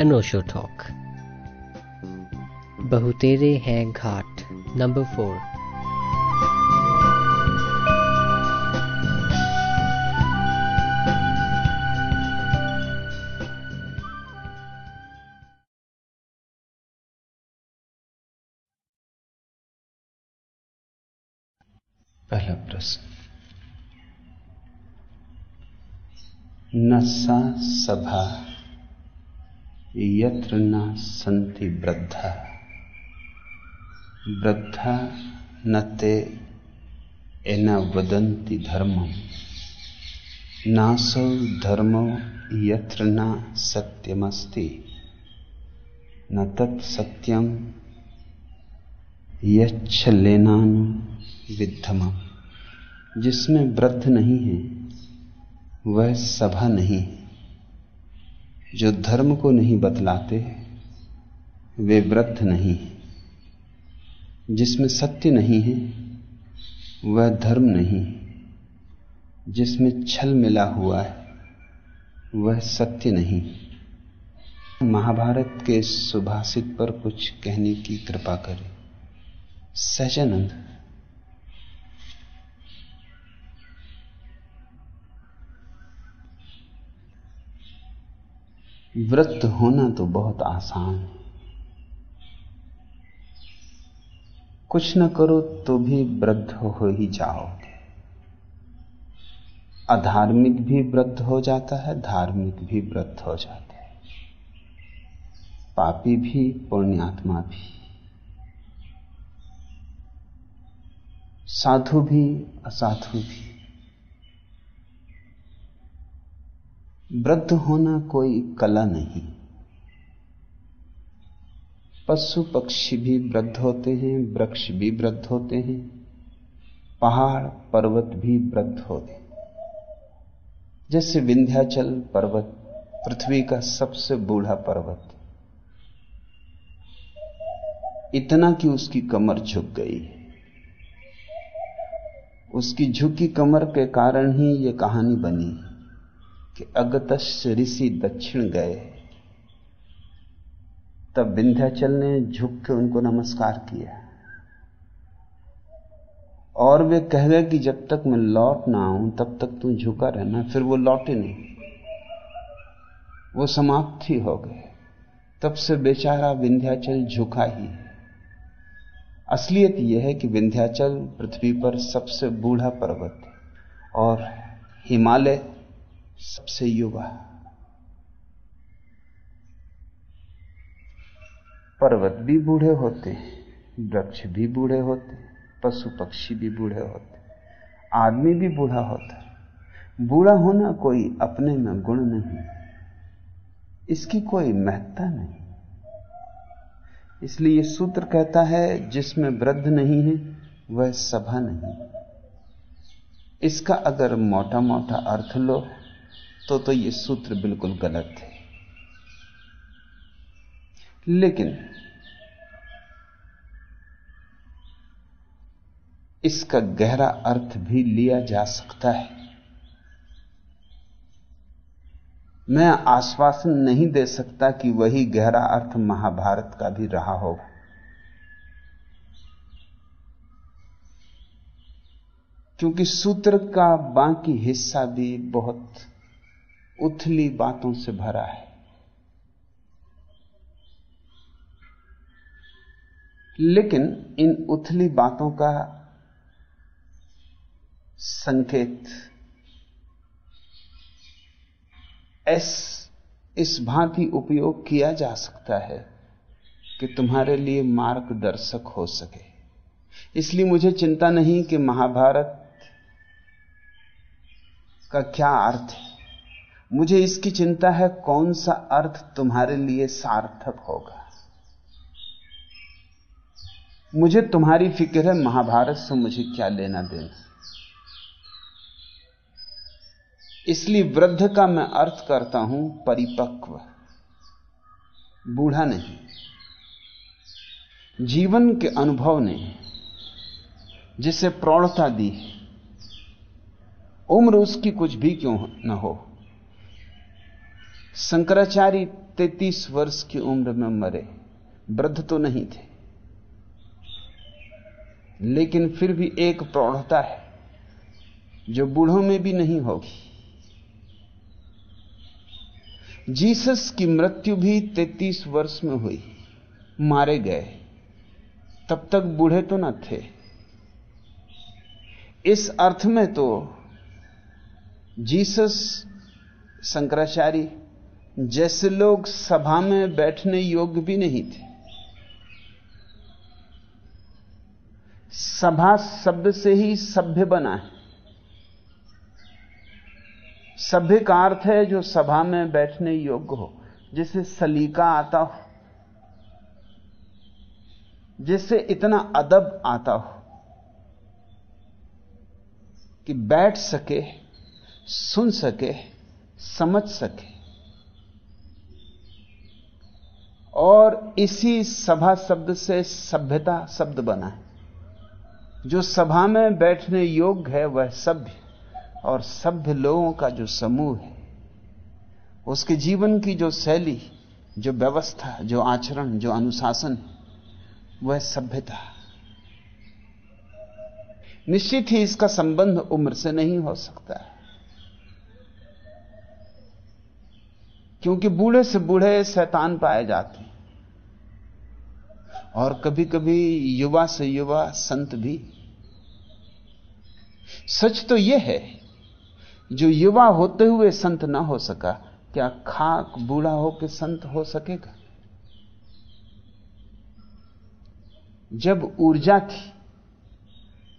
अनोशो talk बहुतेरे हैं घाट number four पहला प्रश्न। न सा सभा यत्र न सन्ति वृद्धा। वृद्धा न ते न वदन्ति धर्मम् नासौ धर्मो यत्र न सत्यमस्ति। न तत्सत्यम यच्छलेनानु विद्धम। जिसमें वृद्ध नहीं है, वह सभा नहीं जो धर्म को नहीं बतलाते, वे व्रत नहीं जिसमें सत्य नहीं है, वह धर्म नहीं जिसमें छल मिला हुआ है, वह सत्य नहीं महाभारत के सुभाषित पर कुछ कहने की कृपा करें। सहजानंद वृत्त होना तो बहुत आसान है। कुछ न करो तो भी वृद्ध हो ही जाओगे। अधार्मिक भी वृद्ध हो जाता है, धार्मिक भी वृद्ध हो जाता है। पापी भी, पुण्यात्मा भी। साधु भी, असाधु भी। वृद्ध होना कोई कला नहीं। पशु पक्षी भी वृद्ध होते हैं, वृक्ष भी वृद्ध होते हैं, पहाड़, पर्वत भी वृद्ध होते हैं। जैसे विंध्याचल पर्वत, पृथ्वी का सबसे बूढ़ा पर्वत। इतना कि उसकी कमर झुक गई है। उसकी झुकी कमर के कारण ही यह कहानी बनी कि अगतश ऋषि दक्षिण गए। तब विंध्याचल ने झुक के उनको नमस्कार किया। और वे कह गए कि जब तक मैं लौट ना आऊँ, तब तक तू झुका रहना। फिर वो लौटे नहीं। वो समाप्त ही हो गए। तब से बेचारा विंध्याचल झुका ही है। असलियत यह है कि विंध्याचल पृथ्वी पर सबसे बूढ़ा पर्वत है और हिमालय सबसे युवा। पर्वत भी बूढ़े होते, वृक्ष भी बूढ़े होते पशु पक्षी भी बूढ़े होते, आदमी भी बूढ़ा होता। बूढ़ा होना कोई अपने में गुण नहीं, इसकी कोई महत्ता नहीं। इसलिए सूत्र कहता है, जिसमें वृद्ध नहीं है, वह सभा नहीं। इसका अगर मोटा मोटा अर्थ लो तो तो यह सूत्र बिल्कुल गलत है। लेकिन इसका गहरा अर्थ भी लिया जा सकता है। मैं आश्वासन नहीं दे सकता कि वही गहरा अर्थ महाभारत का भी रहा होगा। क्योंकि सूत्र का बाकी हिस्सा भी बहुत उथली बातों से भरा है। लेकिन इन उथली बातों का संकेत एस, इस भांति उपयोग किया जा सकता है कि तुम्हारे लिए मार्गदर्शक हो सके। इसलिए मुझे चिंता नहीं कि महाभारत का क्या अर्थ है। मुझे इसकी चिंता है कौन सा अर्थ तुम्हारे लिए सार्थक होगा। मुझे तुम्हारी फ़िक्र है, महाभारत से मुझे क्या लेना देना। इसलिए वृद्ध का मैं अर्थ करता हूँ, परिपक्व। बूढ़ा नहीं। जीवन के अनुभव ने जिसे प्रौढ़ता दी उम्र उसकी कुछ भी क्यों न हो। शंकराचार्य तैतीस वर्ष की उम्र में मरे, वृद्ध तो नहीं थे। लेकिन फिर भी एक प्रौढ़ता है, जो बूढ़ों में भी नहीं होगी। जीसस की मृत्यु भी तैतीस वर्ष में हुई। मारे गए। तब तक बूढ़े तो न थे। इस अर्थ में तो जीसस शंकराचार्य जैसे लोग सभा में बैठने योग्य भी नहीं थे। सभा शब्द से ही सभ्य बना है। सभ्य का अर्थ है जो सभा में बैठने योग्य हो, जिसे सलीका आता हो जिससे इतना अदब आता हो कि बैठ सके, सुन सके, समझ सके। और इसी सभा शब्द से सभ्यता शब्द बना है। जो सभा में बैठने योग्य है, वह सभ्य और सभ्य लोगों का जो समूह है, उसके जीवन की जो शैली, जो व्यवस्था, जो आचरण, जो अनुशासन वह सभ्यता निश्चित ही इसका संबंध उम्र से नहीं हो सकता क्योंकि बूढ़े से बूढ़े शैतान पाए जाते हैं। और कभी कभी युवा से युवा, संत भी। सच तो यह है, जो युवा होते हुए संत ना हो सका, क्या खाक बूढ़ा होकर संत हो सकेगा? जब ऊर्जा थी,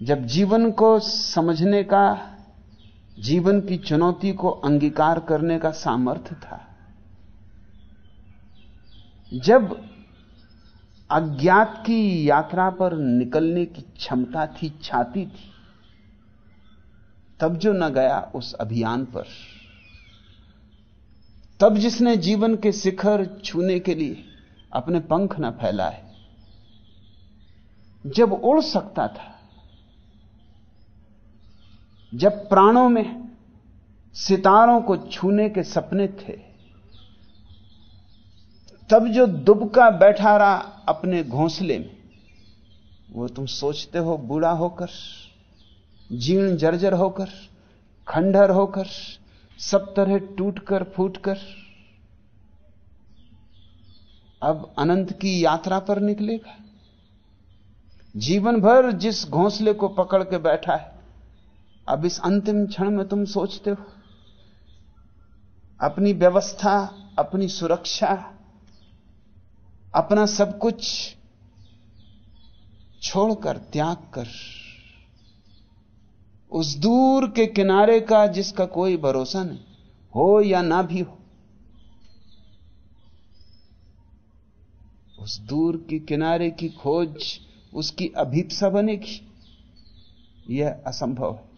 जब जीवन को समझने का, जीवन की चुनौती को अंगीकार करने का सामर्थ्य था, जब अज्ञात की यात्रा पर निकलने की क्षमता थी, छाती थी। तब जो न गया उस अभियान पर। तब जिसने जीवन के शिखर छूने के लिए अपने पंख न फैलाए, जब उड़ सकता था, जब प्राणों में सितारों को छूने के सपने थे, तब जो दुबका बैठा रहा अपने घोंसले में। वो तुम सोचते हो बूढ़ा होकर, जीर्ण जर्जर होकर, खंडहर होकर, सब तरह टूटकर फूटकर। अब अनंत की यात्रा पर निकलेगा। जीवन भर जिस घोंसले को पकड़ के बैठा है, अब इस अंतिम क्षण में तुम सोचते हो, अपनी व्यवस्था, अपनी सुरक्षा अपना सब कुछ छोड़कर त्याग कर उस दूर के किनारे का जिसका कोई भरोसा नहीं, हो या ना भी हो, उस दूर के किनारे की खोज, उसकी अभीपसा बनेगी। यह असंभव है।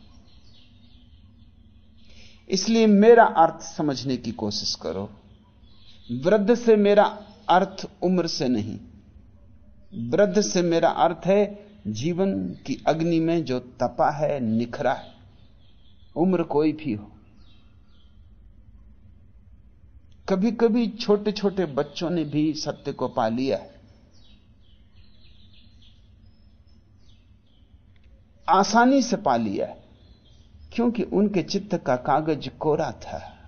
इसलिए मेरा अर्थ समझने की कोशिश करो। वृद्ध से मेरा अर्थ उम्र से नहीं। वृद्ध से मेरा अर्थ है, जीवन की अग्नि में जो तपा है, निखरा है। उम्र कोई भी हो। कभी कभी छोटे छोटे बच्चों ने भी सत्य को पा लिया है। आसानी से पा लिया है, क्योंकि उनके चित्त का कागज़ कोरा था।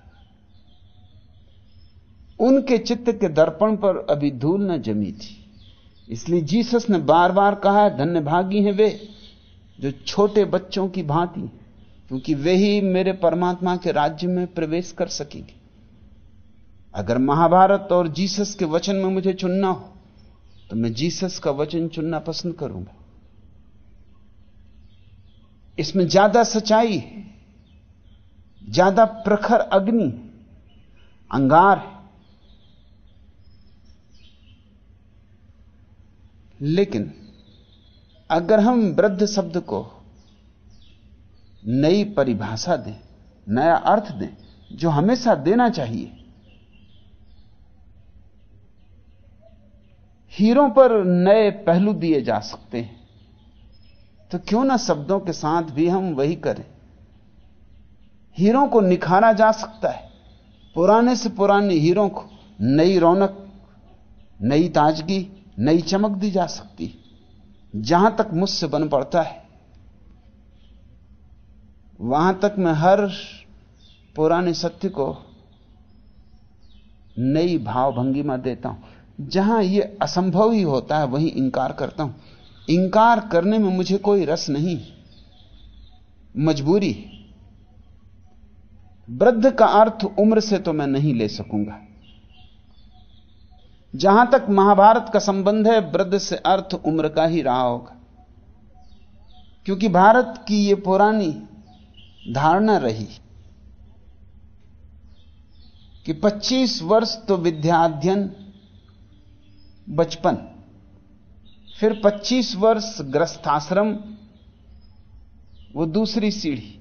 उनके चित्त के दर्पण पर अभी धूल न जमी थी। इसलिए जीसस ने बार बार कहा है धन्य भागी हैं वे, जो छोटे बच्चों की भांति क्योंकि वे ही मेरे परमात्मा के राज्य में प्रवेश कर सकेंगे। अगर महाभारत और जीसस के वचन में मुझे चुनना हो तो मैं जीसस का वचन चुनना पसंद करूँगा। इसमें ज़्यादा सच्चाई है, ज़्यादा प्रखर अग्नि अंगार है लेकिन अगर हम वृद्ध शब्द को नई परिभाषा दें, नया अर्थ दें, जो हमेशा देना चाहिए, हीरों पर नए पहलू दिए जा सकते हैं तो क्यों ना शब्दों के साथ भी हम वही करें? हीरों को निखारा जा सकता है, पुराने से पुराने हीरों को नई रौनक, नई ताजगी नई चमक दी जा सकती जहाँ तक मुझसे बन पड़ता है, वहाँ तक मैं हर पुराने सत्य को नई भाव भंगिमा देता हूँ। जहाँ यह असंभव ही होता है, वहीं इंकार करता हूँ। इंकार करने में मुझे कोई रस नहीं। मजबूरी। वृद्ध का अर्थ उम्र से तो मैं नहीं ले सकूँगा। जहाँ तक महाभारत का संबंध है, वृद्ध से अर्थ उम्र का ही रहा होगा। क्योंकि भारत की यह पुरानी धारणा रही कि 25 वर्ष तो विद्याध्ययन, बचपन, फिर 25 वर्ष ग्रस्थाश्रम, वो दूसरी सीढ़ी,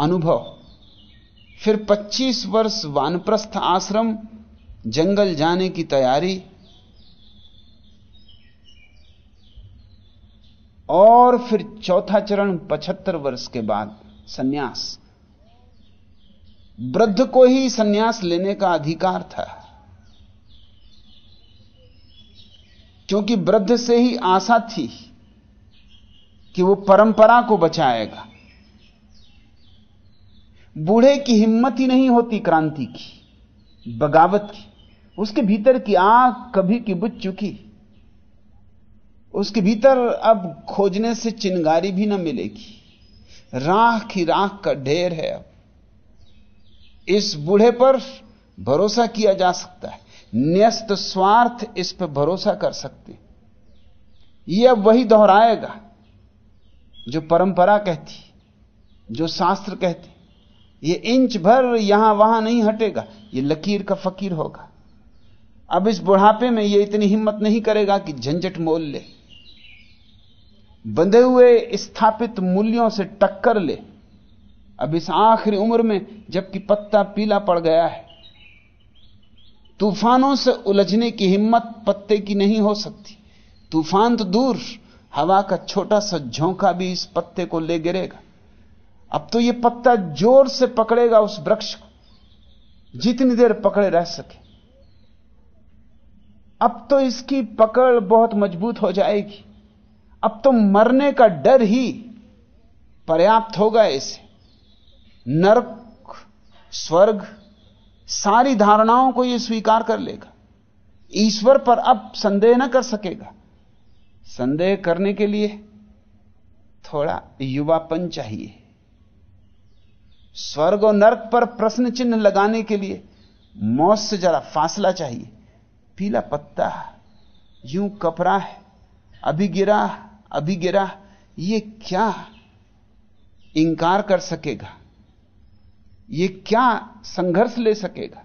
अनुभव, फिर 25 वर्ष वानप्रस्थ आश्रम जंगल जाने की तैयारी और फिर चौथा चरण 75 वर्ष के बाद सन्यास। वृद्ध को ही सन्यास लेने का अधिकार था। क्योंकि वृद्ध से ही आशा थी कि वो परंपरा को बचाएगा। बूढ़े की हिम्मत ही नहीं होती क्रांति की, बगावत की। उसके भीतर की आग कभी की बुझ चुकी। उसके भीतर अब खोजने से चिंगारी भी न मिलेगी। राख ही राख का ढेर है अब। इस बूढ़े पर भरोसा किया जा सकता है। न्यस्त स्वार्थ इस पर भरोसा कर सकते यह अब वही दोहराएगा जो परंपरा कहती, जो शास्त्र कहते। ये इंच भर यहाँ वहाँ नहीं हटेगा। ये लकीर का फकीर होगा। अब इस बुढ़ापे में ये इतनी हिम्मत नहीं करेगा कि झंझट मोल ले। बंधे हुए स्थापित मूल्यों से टक्कर ले। अब इस आखिरी उम्र में जबकि पत्ता पीला पड़ गया है, तूफानों से उलझने की हिम्मत पत्ते की नहीं हो सकती। तूफ़ान तो दूर, हवा का छोटा सा झोंका भी इस पत्ते को ले गिरेगा। अब तो यह पत्ता ज़ोर से पकड़ेगा उस वृक्ष को, जितनी देर पकड़े रह सके। अब तो इसकी पकड़ बहुत मज़बूत हो जाएगी। अब तो मरने का डर ही पर्याप्त होगा इसे। नरक, स्वर्ग, सारी धारणाओं को यह स्वीकार कर लेगा। ईश्वर पर अब संदेह न कर सकेगा। संदेह करने के लिए थोड़ा युवापन चाहिए। स्वर्ग और नरक पर प्रश्न चिन्ह लगाने के लिए मौत से जरा फासला चाहिए। पीला पत्ता यूँ कपरा है, अभी गिरा अभी गिरा ये क्या इंकार कर सकेगा? ये क्या संघर्ष ले सकेगा?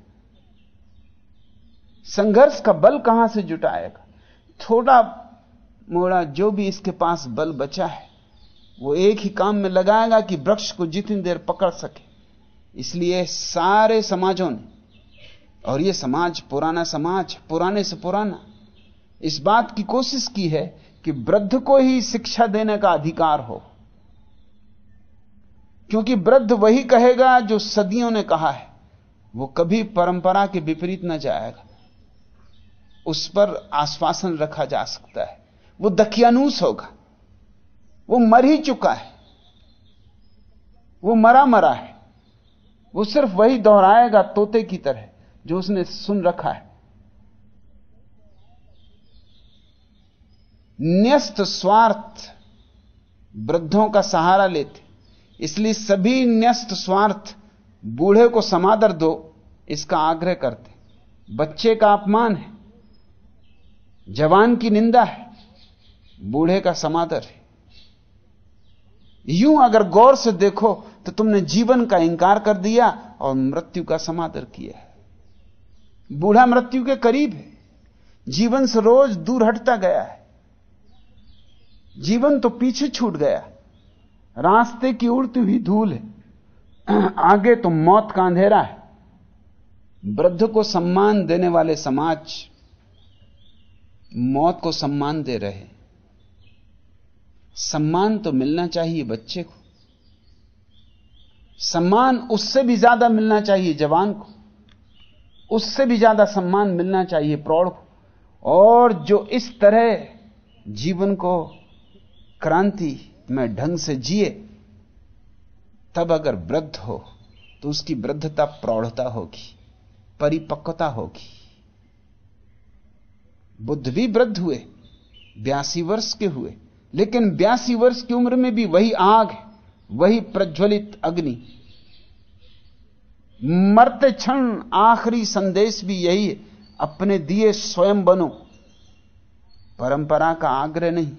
संघर्ष का बल कहाँ से जुटाएगा? थोड़ा मोड़ा जो भी इसके पास बल बचा है, वो एक ही काम में लगाएगा कि वृक्ष को जितनी देर पकड़ सके। इसलिए सारे समाजों ने और ये समाज पुराना समाज, पुराने से पुराना। इस बात की कोशिश की है कि वृद्ध को ही शिक्षा देने का अधिकार हो। क्योंकि वृद्ध वही कहेगा जो सदियों ने कहा है, वो कभी परंपरा के विपरीत न जाएगा। उस पर आश्वासन रखा जा सकता है। वो दखियानूस होगा। वो मर ही चुका है। वो मरा मरा है। वो सिर्फ़ वही दोहराएगा तोते की तरह। जो उसने सुन रखा है। न्यस्त स्वार्थ वृद्धों का सहारा लेते। इसलिए सभी न्यस्त स्वार्थ बूढ़े को समादर दो, इसका आग्रह करते। बच्चे का अपमान है, जवान की निंदा है, बूढ़े का समादर है। यूँ अगर गौर से देखो तो तुमने जीवन का इंकार कर दिया और मृत्यु का समादर किया बूढ़ा मृत्यु के करीब है। जीवन से रोज दूर हटता गया है। जीवन तो पीछे छूट गया। रास्ते की उड़ती हुई धूल है। आगे तो मौत का अंधेरा है। वृद्ध को सम्मान देने वाले समाज मौत को सम्मान दे रहे सम्मान तो मिलना चाहिए बच्चे को। सम्मान उससे भी ज़्यादा मिलना चाहिए जवान को। उससे भी ज़्यादा सम्मान मिलना चाहिए प्रौढ़ को। और जो इस तरह जीवन को क्रांति में ढंग से जिए, तब अगर वृद्ध हो तो उसकी वृद्धता प्रौढ़ता होगी, परिपक्वता होगी। बुद्ध भी वृद्ध हुए, बयासी वर्ष के हुए, लेकिन बयासी वर्ष की उम्र में भी वही आग वही प्रज्वलित अग्नि। मरते क्षण आखिरी संदेश भी यही है, अपने दिए स्वयं बनो। परंपरा का आग्रह नहीं,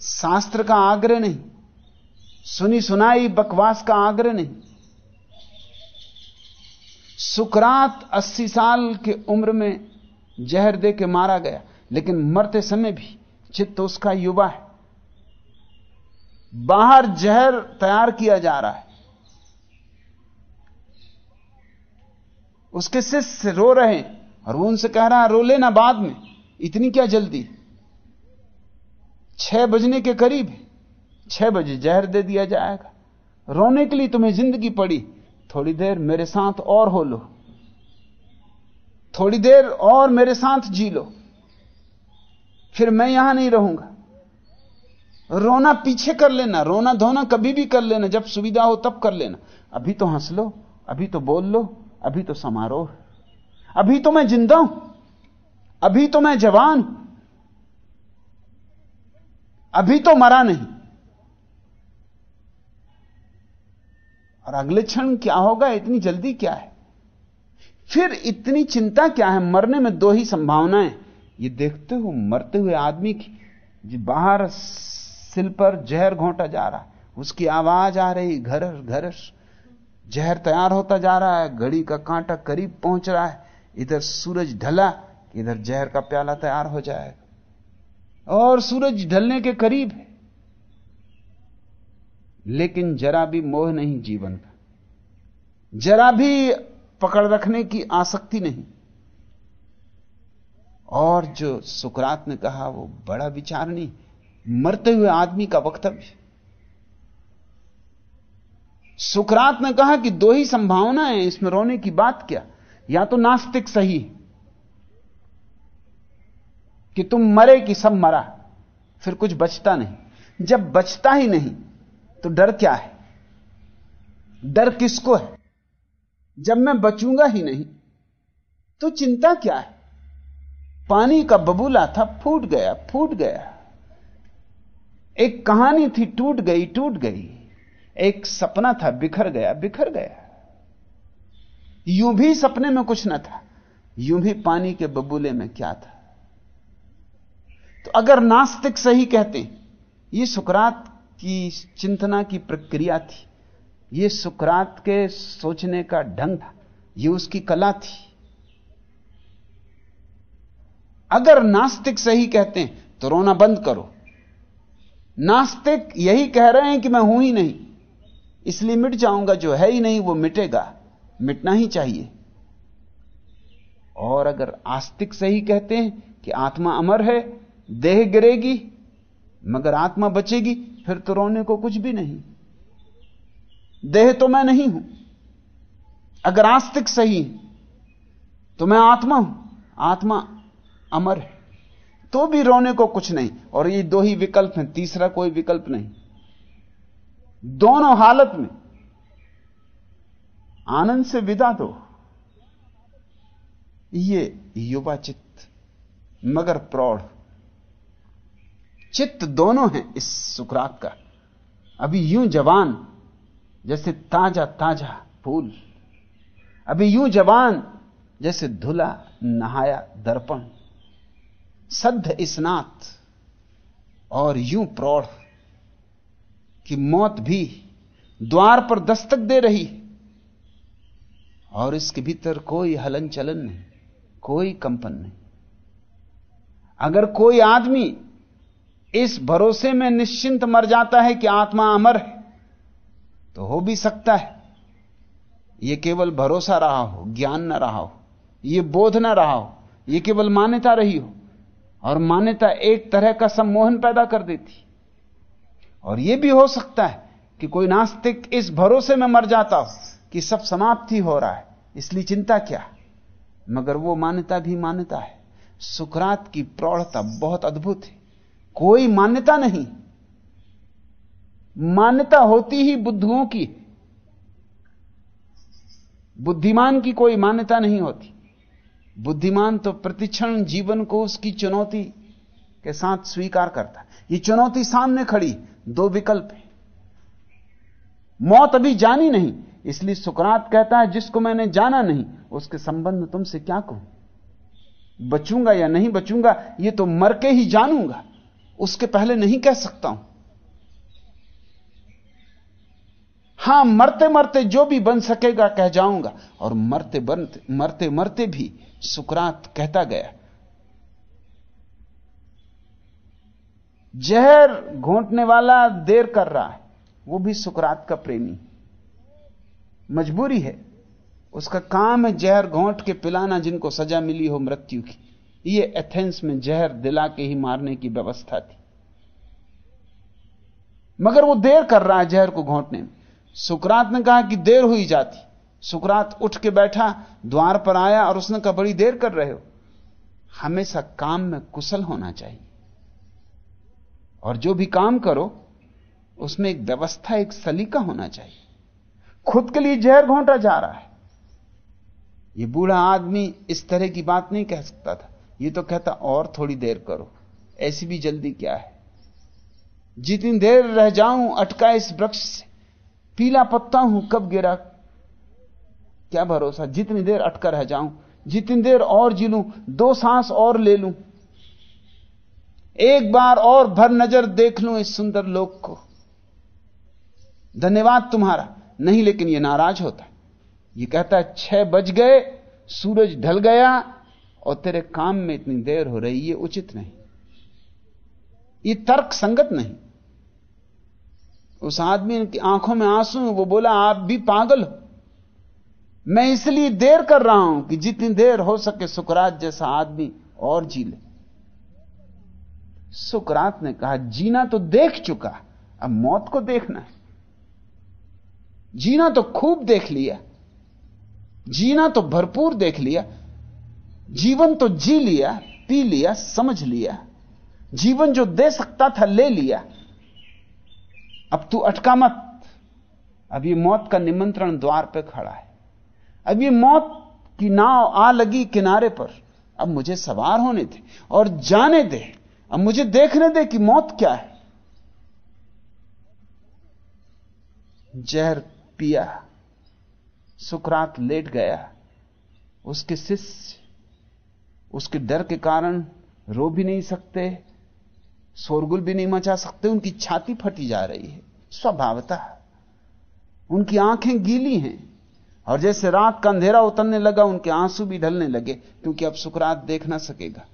शास्त्र का आग्रह नहीं, सुनी सुनाई बकवास का आग्रह नहीं। सुकरात 80 साल के उम्र में जहर दे के मारा गया, लेकिन मरते समय भी चित्त उसका युवा है। बाहर जहर तैयार किया जा रहा है। उसके शिष्य रो रहे हैं और वो उनसे कह रहा है रो लेना बाद में, इतनी क्या जल्दी? छह बजने के करीब छह बजे जहर दे दिया जाएगा। रोने के लिए तुम्हें ज़िंदगी पड़ी। थोड़ी देर मेरे साथ और हो लो। थोड़ी देर और मेरे साथ जी लो। फिर मैं यहाँ नहीं रहूँगा। रोना पीछे कर लेना, रोना धोना कभी भी कर लेना, जब सुविधा हो तब कर लेना। अभी तो हंस लो, अभी तो बोल लो अभी तो समारोह अभी तो मैं ज़िंदा हूँ। अभी तो मैं जवान अभी तो मरा नहीं। और अगले क्षण क्या होगा? इतनी जल्दी क्या है? फिर इतनी चिंता क्या है? मरने में दो ही संभावनाएँ। ये देखते हो मरते हुए आदमी की बाहर सिल पर जहर घोंटा जा रहा है। उसकी आवाज़ आ रही घर घर जहर तैयार होता जा रहा है, घड़ी का कांटा करीब पहुँच रहा है, इधर सूरज ढला, इधर जहर का प्याला तैयार हो जाएगा। और सूरज ढलने के करीब है। लेकिन जरा भी मोह नहीं जीवन का। जरा भी पकड़ रखने की आसक्ति नहीं। और जो सुकरात ने कहा, वो बड़ा विचार नहीं मरते हुए आदमी का वक्तव्य। सुकरात ने कहा कि दो ही संभावना है, इसमें रोने की बात क्या? या तो नास्तिक सही कि तुम मरे कि सब मरा, फिर कुछ बचता नहीं। जब बचता ही नहीं तो डर क्या है? डर किसको है? जब मैं बचूँगा ही नहीं तो चिंता क्या है? पानी का बबूला था, फूट गया फूट गया। एक कहानी थी, टूट गई टूट गई। एक सपना था, बिखर गया बिखर गया। यूँ भी सपने में कुछ न था, यूँ भी पानी के बबूले में क्या था। तो अगर नास्तिक सही कहते, ये सुकरात की चिंतना की प्रक्रिया थी, ये सुकरात के सोचने का ढंग था, ये उसकी कला थी। अगर नास्तिक सही कहते हैं तो रोना बंद करो। नास्तिक यही कह रहे हैं कि मैं हूँ ही नहीं। इसलिए मिट जाऊँगा जो है ही नहीं, वो मिटेगा। मिटना ही चाहिए। और अगर आस्तिक सही कहते हैं कि आत्मा अमर है, देह गिरेगी, मगर आत्मा बचेगी, फिर तो रोने को कुछ भी नहीं। देह तो मैं नहीं हूँ। अगर आस्तिक सही तो मैं आत्मा हूँ। आत्मा अमर है तो भी रोने को कुछ नहीं। और ये दो ही विकल्प हैं, तीसरा कोई विकल्प नहीं। दोनों हालत में। आनंद से विदा दो। ये युवा चित्त, मगर प्रौढ़। चित्त दोनों हैं इस सुकरात का। अभी यूँ जवान, जैसे ताज़ा ताज़ा फूल। अभी यूँ जवान, जैसे धुला नहाया दर्पण। सद्ध स्नात और यूँ प्रौढ़। कि मौत भी द्वार पर दस्तक दे रही और इसके भीतर कोई हलन चलन नहीं, कोई कंपन नहीं। अगर कोई आदमी इस भरोसे में निश्चिंत मर जाता है कि आत्मा अमर है तो हो भी सकता है। यह केवल भरोसा रहा हो, ज्ञान न रहा हो यह बोध न रहा हो यह केवल मान्यता रही हो, और मान्यता एक तरह का सम्मोहन पैदा कर देती। और यह भी हो सकता है कि कोई नास्तिक इस भरोसे में मर जाता हो कि सब समाप्ति हो रहा है, इसलिए चिंता क्या? मगर वो मान्यता भी मान्यता है। सुकरात की प्रौढ़ता बहुत अद्भुत है। कोई मान्यता नहीं। मान्यता होती ही बुद्धुओं की बुद्धिमान की कोई मान्यता नहीं होती। बुद्धिमान तो प्रतिक्षण जीवन को उसकी चुनौती के साथ स्वीकार करता ये चुनौती सामने खड़ी दो विकल्प है। मौत अभी जानी नहीं, इसलिए सुकरात कहता है, जिसको मैंने जाना नहीं, उसके संबंध में तुमसे क्या कहूँ? बचूँगा या नहीं बचूँगा यह तो मर के ही जानूँगा। उसके पहले नहीं कह सकता हूँ। हाँ, मरते मरते जो भी बन सकेगा कह जाऊँगा, और मरते बनते, मरते मरते भी सुकरात कहता गया। जहर घोंटने वाला देर कर रहा है, वो भी सुकरात का प्रेमी। मजबूरी है, उसका काम है जहर घोंट के पिलाना जिनको सजा मिली हो मृत्यु की। ये एथेंस में जहर दिला के ही मारने की व्यवस्था थी। मगर वो देर कर रहा है जहर को घोंटने में। सुकरात ने कहा कि देर हुई जाती। सुकरात उठ के बैठा, द्वार पर आया और उसने कहा, बड़ी देर कर रहे हो। हमेशा काम में कुशल होना चाहिए। और जो भी काम करो, उसमें एक व्यवस्था, एक सलीका होना चाहिए। खुद के लिए जहर घोंटा जा रहा है। यह बूढ़ा आदमी इस तरह की बात नहीं कह सकता था। यह तो कहता, और थोड़ी देर करो। ऐसी भी जल्दी क्या है? जितनी देर रह जाऊँ, अटका इस वृक्ष से। पीला पत्ता हूँ, कब गिरा? क्या भरोसा? जितनी देर अटका रह जाऊँ, जितनी देर और जी दो सांस और ले लूँ। एक बार और भर नज़र देख लूँ इस सुंदर लोक को। धन्यवाद तुम्हारा। नहीं, लेकिन यह नाराज़ होता यह कहता है, छह बज गए, सूरज ढल गया, और तेरे काम में इतनी देर हो रही, ये उचित नहीं। ये तर्क संगत नहीं। उस आदमी की आँखों में आँसू वो बोला, आप भी पागल हो। मैं इसलिए देर कर रहा हूँ कि जितनी देर हो सके सुकरात जैसा आदमी और जी ले। सुकरात ने कहा, जीना तो देख चुका, अब मौत को देखना है। जीना तो खूब देख लिया, जीना तो भरपूर देख लिया, जीवन तो जी लिया, पी लिया, समझ लिया, जीवन जो दे सकता था ले लिया। अब तू अटका मत। अब ये मौत का निमंत्रण द्वार पे खड़ा है। अब ये मौत की नाव आ लगी किनारे पर। अब मुझे सवार होने थे और जाने दे। अब मुझे देखने दे कि मौत क्या है। जहर पिया सुकरात लेट गया। उसके शिष्य, उसके डर के कारण रो भी नहीं सकते, शोरगुल भी नहीं मचा सकते, उनकी छाती फटी जा रही है। स्वभावता उनकी आँखें गीली हैं और जैसे रात का अंधेरा उतरने लगा, उनके आँसू भी ढलने लगे, क्योंकि अब सुकरात देख ना सकेगा।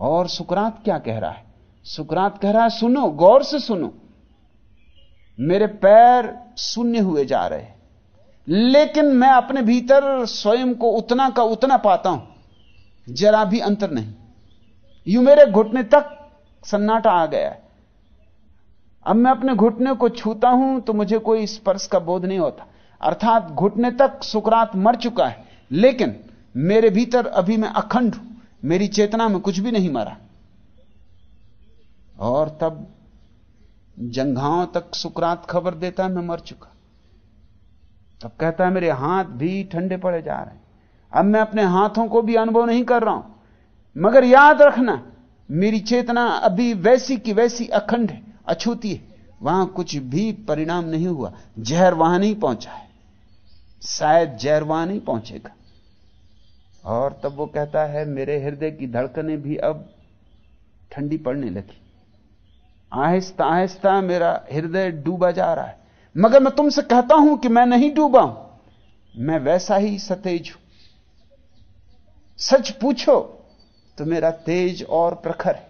और सुकरात क्या कह रहा है? सुकरात कह रहा है, सुनो, गौर से सुनो। मेरे पैर शून्य हुए जा रहे हैं। लेकिन मैं अपने भीतर स्वयं को उतना का उतना पाता हूँ। जरा भी अंतर नहीं। यू मेरे घुटने तक सन्नाटा आ गया है। अब मैं अपने घुटने को छूता हूँ तो मुझे कोई स्पर्श का बोध नहीं होता। अर्थात घुटने तक सुकरात मर चुका है। लेकिन मेरे भीतर अभी मैं अखंड हूँ। मेरी चेतना में कुछ भी नहीं मरा। और तब जंघाओं तक सुकरात खबर देता है, मैं मर चुका। तब कहता है, मेरे हाथ भी ठंडे पड़े जा रहे हैं। अब मैं अपने हाथों को भी अनुभव नहीं कर रहा हूँ। मगर याद रखना, मेरी चेतना अभी वैसी की वैसी अखंड है, अछूती है। वहाँ कुछ भी परिणाम नहीं हुआ। जहर वहाँ नहीं पहुँचा है। शायद जहर वहाँ नहीं पहुंचेगा। और तब वो कहता है, मेरे हृदय की धड़कने भी अब ठंडी पड़ने लगी। आहिस्ता आहिस्ता मेरा हृदय डूबा जा रहा है। मगर मैं तुमसे कहता हूँ कि मैं नहीं डूबा हूँ। मैं वैसा ही सतेज हूँ। सच पूछो तो मेरा तेज और प्रखर है।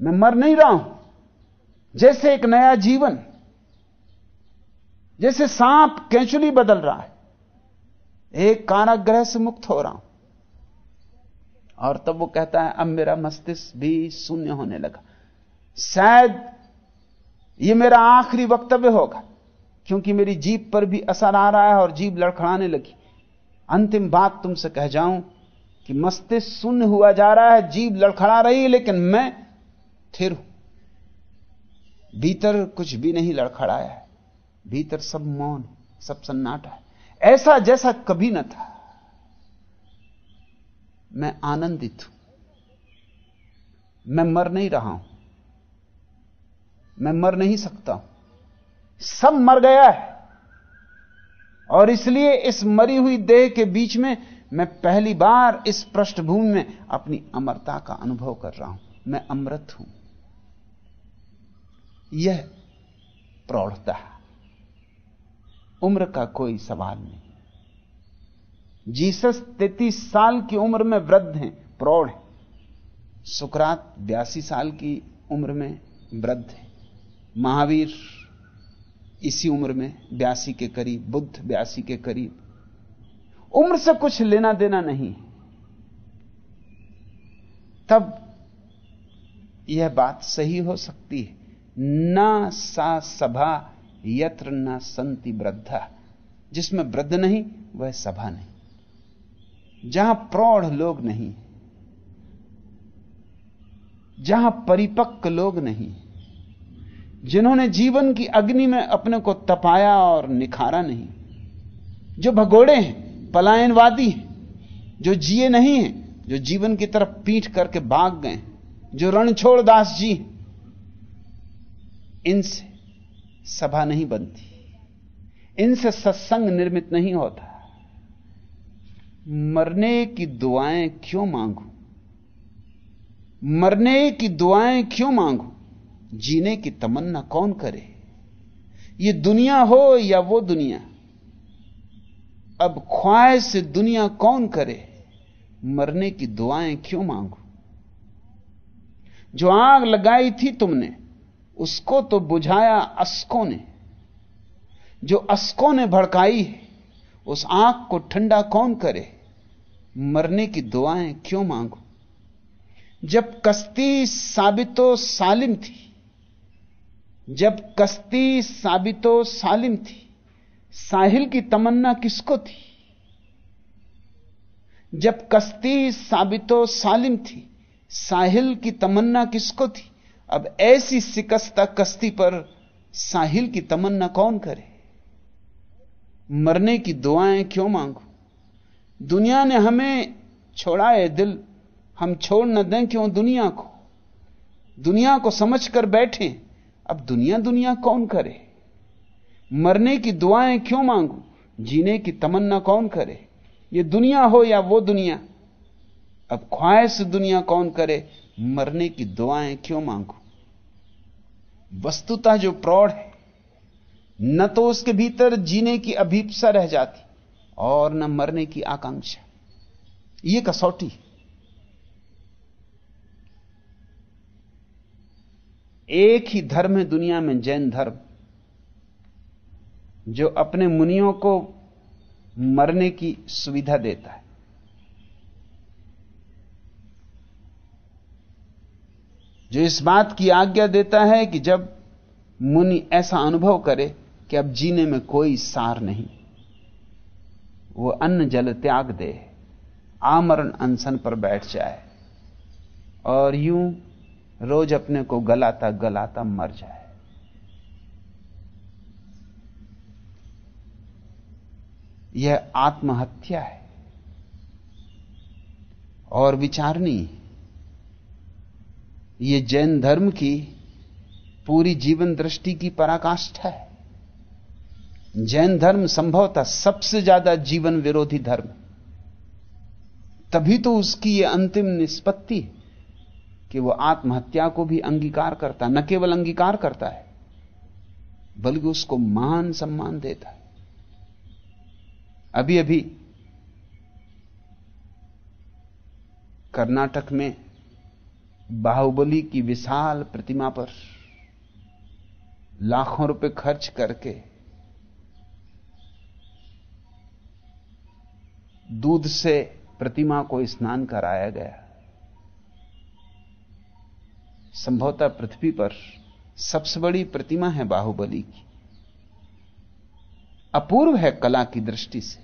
मैं मर नहीं रहा हूँ। जैसे एक नया जीवन, जैसे सांप कैचुली बदल रहा है। एक काराग्रह से मुक्त हो रहा हूँ। और तब वो कहता है, अब मेरा मस्तिष्क भी शून्य होने लगा। शायद यह मेरा आखिरी वक्तव्य होगा, क्योंकि मेरी जीप पर भी असर आ रहा है और जीप लड़खड़ाने लगी। अंतिम बात तुमसे कह जाऊँ कि मस्तिष्क शून्य हुआ जा रहा है जीव लड़खड़ा रही है, लेकिन मैं थिर हूँ। भीतर कुछ भी नहीं लड़खड़ाया है, भीतर सब मौन, सब सन्नाटा है। ऐसा जैसा कभी न था, मैं आनंदित हूँ। मैं मर नहीं रहा हूँ। मैं मर नहीं सकता हूँ। सब मर गया है। और इसलिए इस मरी हुई देह के बीच में मैं पहली बार इस पृष्ठभूमि में अपनी अमरता का अनुभव कर रहा हूँ। मैं अमृत हूँ। यह प्रौढ़ता उम्र का कोई सवाल नहीं। जीसस तैतीस साल की उम्र में वृद्ध हैं, प्रौढ़ हैं। सुकरात बयासी साल की उम्र में वृद्ध है। महावीर इसी उम्र में बयासी के करीब, बुद्ध बयासी के करीब। उम्र से कुछ लेना देना नहीं तब यह बात सही हो सकती है। न सा सभा यत्र न संति वृद्धा। जिसमें वृद्ध नहीं, वह सभा नहीं। जहाँ प्रौढ़ लोग नहीं, जहाँ परिपक्व लोग नहीं, जिन्होंने जीवन की अग्नि में अपने को तपाया और निखारा नहीं, जो भगोड़े हैं, पलायनवादी हैं, जो जिए नहीं हैं, जो जीवन की तरफ़ पीठ करके भाग गए जो रणछोड़ दास जी इनसे सभा नहीं बनती। इनसे सत्संग निर्मित नहीं होता। मरने की दुआएँ क्यों मांगू? मरने की दुआएँ क्यों मांगू? जीने की तमन्ना कौन करे? ये दुनिया हो या वो दुनिया? अब ख्वाहिश से दुनिया कौन करे? मरने की दुआएँ क्यों मांगू? जो आग लगाई थी तुमने उसको तो बुझाया अस्कों ने। जो अस्कों ने भड़काई है, उस आँख को ठंडा कौन करे? मरने की दुआएँ क्यों मांगो? जब कश्ती साबितो सालिम थी, जब कश्ती साबितो सालिम थी, साहिल की तमन्ना किसको थी? जब कश्ती साबितो सालिम थी, साहिल की तमन्ना किसको थी? अब ऐसी शिकस्ता कश्ती पर साहिल की तमन्ना कौन करे? मरने की दुआएँ क्यों मांगू? दुनिया ने हमें छोड़ाए दिल, हम छोड़ न दें क्यों दुनिया को? दुनिया को समझकर बैठे, अब दुनिया दुनिया कौन करे? मरने की दुआएँ क्यों मांगू? जीने की तमन्ना कौन करे? ये दुनिया हो या वो दुनिया? अब ख्वाहिश दुनिया कौन करे? मरने की दुआएँ क्यों मांगू? वस्तुता जो प्रौढ़ है, न तो उसके भीतर जीने की अभीपसा रह जाती और न मरने की आकांक्षा। यह कसौटी एक ही धर्म है दुनिया में जैन धर्म, जो अपने मुनियों को मरने की सुविधा देता है। जो इस बात की आज्ञा देता है कि जब मुनि ऐसा अनुभव करे कि अब जीने में कोई सार नहीं, वो अन्न जल त्याग दे, आमरण अनशन पर बैठ जाए और यूँ रोज अपने को गलाता गलाता मर जाए। यह आत्महत्या है और विचारनी यह जैन धर्म की पूरी जीवन दृष्टि की पराकाष्ठा है। जैन धर्म संभवतः सबसे ज़्यादा जीवन विरोधी धर्म तभी तो उसकी यह अंतिम निष्पत्ति कि वह आत्महत्या को भी अंगीकार करता, न केवल अंगीकार करता है, बल्कि उसको महान सम्मान देता है। अभी अभी कर्नाटक में बाहुबली की विशाल प्रतिमा पर लाखों रुपए खर्च करके दूध से प्रतिमा को स्नान कराया गया। संभवतः पृथ्वी पर सबसे बड़ी प्रतिमा है बाहुबली की। अपूर्व है कला की दृष्टि से।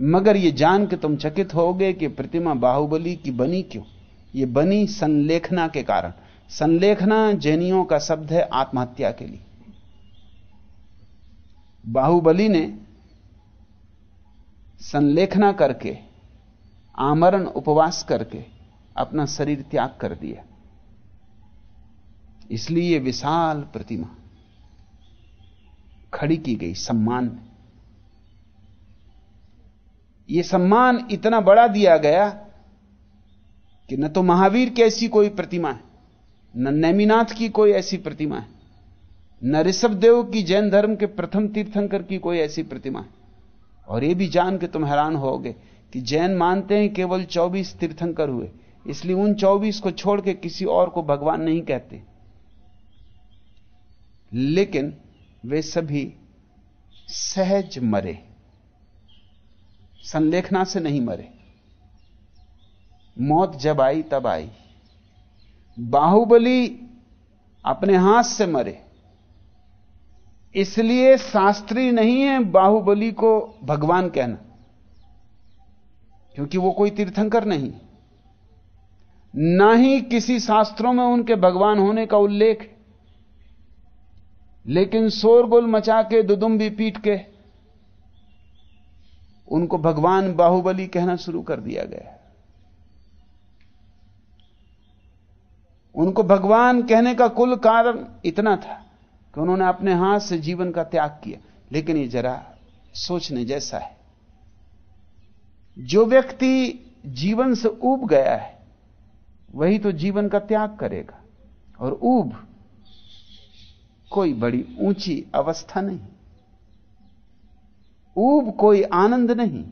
मगर यह जान के तुम चकित होगे कि प्रतिमा बाहुबली की बनी क्यों? यह बनी संलेखना के कारण। संलेखना जैनियों का शब्द है आत्महत्या के लिए। बाहुबली ने संलेखना करके, आमरण उपवास करके अपना शरीर त्याग कर दिया। इसलिए यह विशाल प्रतिमा खड़ी की गई, सम्मान। में यह सम्मान इतना बड़ा दिया गया कि न तो महावीर की ऐसी कोई प्रतिमा है, न नैमीनाथ की कोई ऐसी प्रतिमा है, न ऋषभदेव की जैन धर्म के प्रथम तीर्थंकर की कोई ऐसी प्रतिमा है। और यह भी जान के तुम हैरान होगे कि जैन मानते हैं केवल 24 तीर्थंकर हुए, इसलिए उन 24 को छोड़ के किसी और को भगवान नहीं कहते। लेकिन वे सभी सहज मरे, संलेखना से नहीं मरे। मौत जब आई, तब आई। बाहुबली अपने हाथ से मरे। इसलिए शास्त्री नहीं है बाहुबली को भगवान कहना, क्योंकि वो कोई तीर्थंकर नहीं। ना ही किसी शास्त्रों में उनके भगवान होने का उल्लेख लेकिन शोरगुल मचा के, दुदुम्बी पीट के, उनको भगवान बाहुबली कहना शुरू कर दिया गया। उनको भगवान कहने का कुल कारण इतना था कि उन्होंने अपने हाथ से जीवन का त्याग किया। लेकिन ये जरा सोचने जैसा है। जो व्यक्ति जीवन से ऊब गया है, वही तो जीवन का त्याग करेगा। और ऊब कोई बड़ी ऊँची अवस्था नहीं। ऊब कोई आनंद नहीं।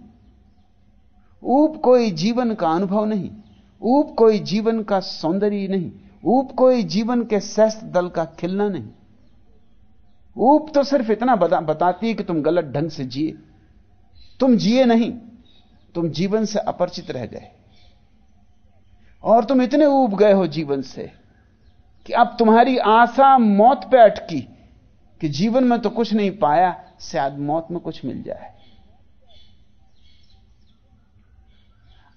ऊब कोई जीवन का अनुभव नहीं। ऊब कोई जीवन का सौंदर्य नहीं। ऊब कोई जीवन के सहस्त्र दल का खिलना नहीं। ऊप तो सिर्फ़ इतना बता, बताती है कि तुम गलत ढंग से जिए। तुम जिए नहीं तुम जीवन से अपरिचित रह गए। और तुम इतने ऊब गए हो जीवन से कि अब तुम्हारी आशा मौत पे अटकी कि जीवन में तो कुछ नहीं पाया शायद मौत में कुछ मिल जाए।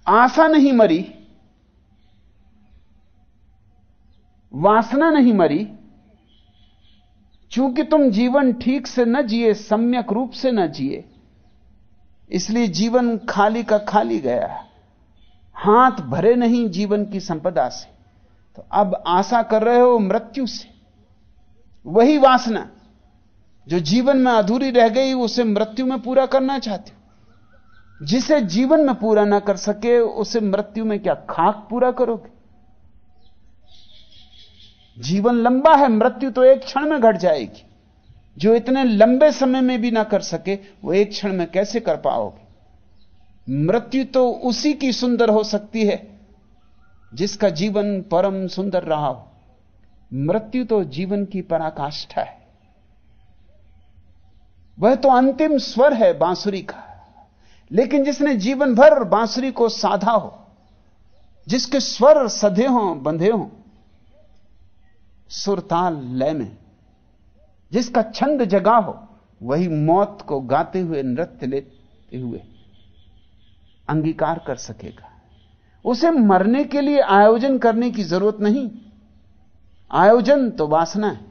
आशा नहीं मरी वासना नहीं मरी। चूँकि तुम जीवन ठीक से न जिए, सम्यक रूप से न जिए, इसलिए जीवन खाली का खाली गया हाथ भरे नहीं जीवन की संपदा से। तो अब आशा कर रहे हो मृत्यु से। वही वासना जो जीवन में अधूरी रह गई, उसे मृत्यु में पूरा करना चाहते हो। जिसे जीवन में पूरा ना कर सके, उसे मृत्यु में क्या खाक पूरा करोगे? जीवन लंबा है, मृत्यु तो एक क्षण में घट जाएगी। जो इतने लंबे समय में भी ना कर सके, वो एक क्षण में कैसे कर पाओगे? मृत्यु तो उसी की सुंदर हो सकती है, जिसका जीवन परम सुंदर रहा हो। मृत्यु तो जीवन की पराकाष्ठा है। वह तो अंतिम स्वर है बांसुरी का। लेकिन जिसने जीवन भर बांसुरी को साधा हो, जिसके स्वर सधे हों, बंधे हों सुरताल लय में, जिसका छंद जगा हो, वही मौत को गाते हुए, नृत्य लेते हुए अंगीकार कर सकेगा। उसे मरने के लिए आयोजन करने की ज़रूरत नहीं। आयोजन तो वासना है।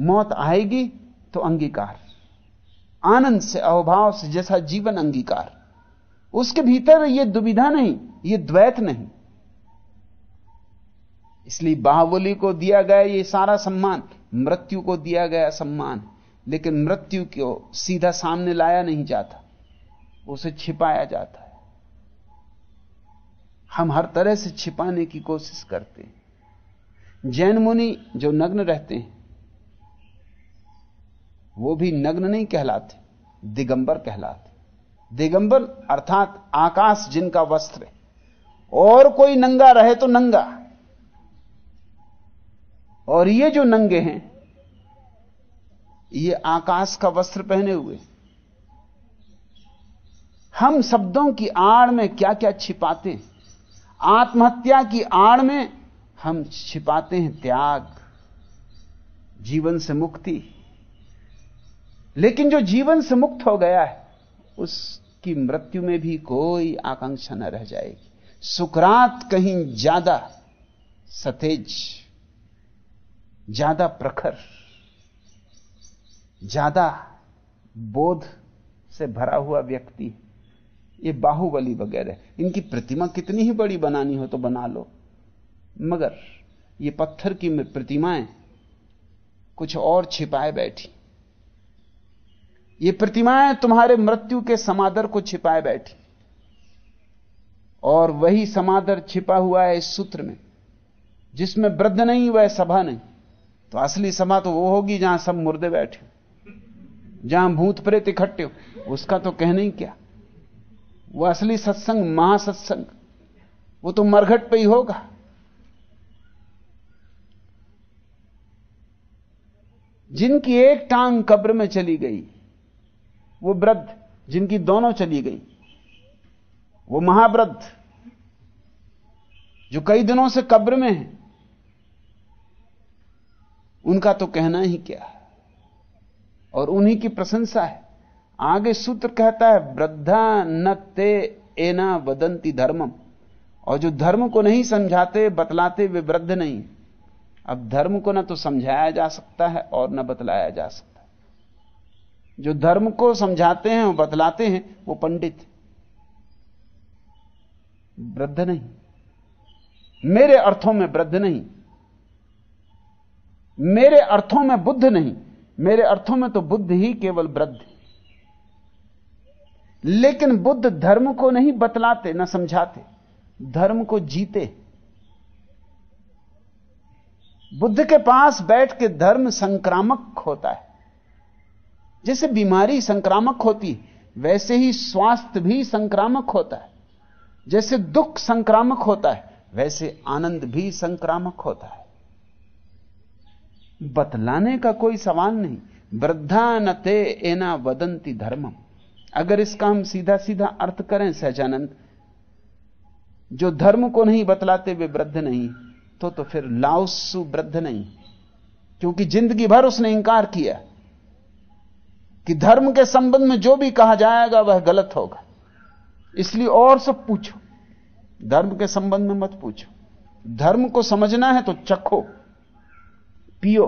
मौत आएगी तो अंगीकार। आनंद से अवभाव से जैसा जीवन अंगीकार। उसके भीतर यह दुविधा नहीं यह द्वैत नहीं। इसलिए बाहुबली को दिया गया ये सारा सम्मान, मृत्यु को दिया गया सम्मान, लेकिन मृत्यु को सीधा सामने लाया नहीं जाता। उसे छिपाया जाता है। हम हर तरह से छिपाने की कोशिश करते हैं। जैन मुनि जो नग्न रहते हैं, वो भी नग्न नहीं कहलाते, दिगंबर कहलाते। दिगंबर अर्थात आकाश जिनका वस्त्र है, और कोई नंगा रहे तो नंगा और ये जो नंगे हैं, ये आकाश का वस्त्र पहने हुए। हम शब्दों की आड़ में क्या क्या छिपाते हैं? आत्महत्या की आड़ में हम छिपाते हैं त्याग, जीवन से मुक्ति। लेकिन जो जीवन से मुक्त हो गया है, उसकी मृत्यु में भी कोई आकांक्षा न रह जाएगी। सुकरात कहीं ज़्यादा सतेज ज़्यादा प्रखर, ज़्यादा बोध से भरा हुआ व्यक्ति ये बाहुबली वगैरह इनकी प्रतिमा कितनी ही बड़ी बनानी हो तो बना लो। मगर ये पत्थर की प्रतिमाएँ कुछ और छिपाए बैठी। ये प्रतिमाएँ तुम्हारे मृत्यु के समादर को छिपाए बैठी। और वही समादर छिपा हुआ है इस सूत्र में, जिसमें वृद्ध नहीं, वह सभा नहीं। तो असली सभा तो वो होगी जहाँ सब मुर्दे बैठे हो, जहाँ भूत प्रेत इकट्ठे हो। उसका तो कहना ही क्या? वो असली सत्संग, महासत्संग, वो तो मरघट पे ही होगा। जिनकी एक टांग कब्र में चली गई, वो वृद्ध, जिनकी दोनों चली गई, वो महावृद्ध, जो कई दिनों से कब्र में है उनका तो कहना ही क्या और उन्हीं की प्रशंसा है। आगे सूत्र कहता है, वृद्धा न ते एना वदंती धर्मम। और जो धर्म को नहीं समझाते, बतलाते, वे वृद्ध नहीं। अब धर्म को ना तो समझाया जा सकता है और न बतलाया जा सकता जो धर्म को समझाते हैं और बतलाते हैं, वो पंडित वृद्ध नहीं। मेरे अर्थों में वृद्ध नहीं। मेरे अर्थों में बुद्ध नहीं, मेरे अर्थों में तो बुद्ध ही केवल वृद्ध लेकिन बुद्ध धर्म को नहीं बतलाते, ना समझाते, धर्म को जीते बुद्ध के पास बैठ के धर्म संक्रामक होता है। जैसे बीमारी संक्रामक होती वैसे ही स्वास्थ्य भी संक्रामक होता है। जैसे दुख संक्रामक होता है, वैसे आनंद भी संक्रामक होता है। बतलाने का कोई सवाल नहीं। वृद्धा नते एना वदंती धर्मम। अगर इसका हम सीधा सीधा अर्थ करें सहजानंद जो धर्म को नहीं बतलाते, वे वृद्ध नहीं तो तो फिर लाउसु वृद्ध नहीं। क्योंकि ज़िंदगी भर उसने इंकार किया। कि धर्म के संबंध में जो भी कहा जाएगा, वह गलत होगा। इसलिए और सब पूछो। धर्म के संबंध में मत पूछो। धर्म को समझना है तो चखो। पियो।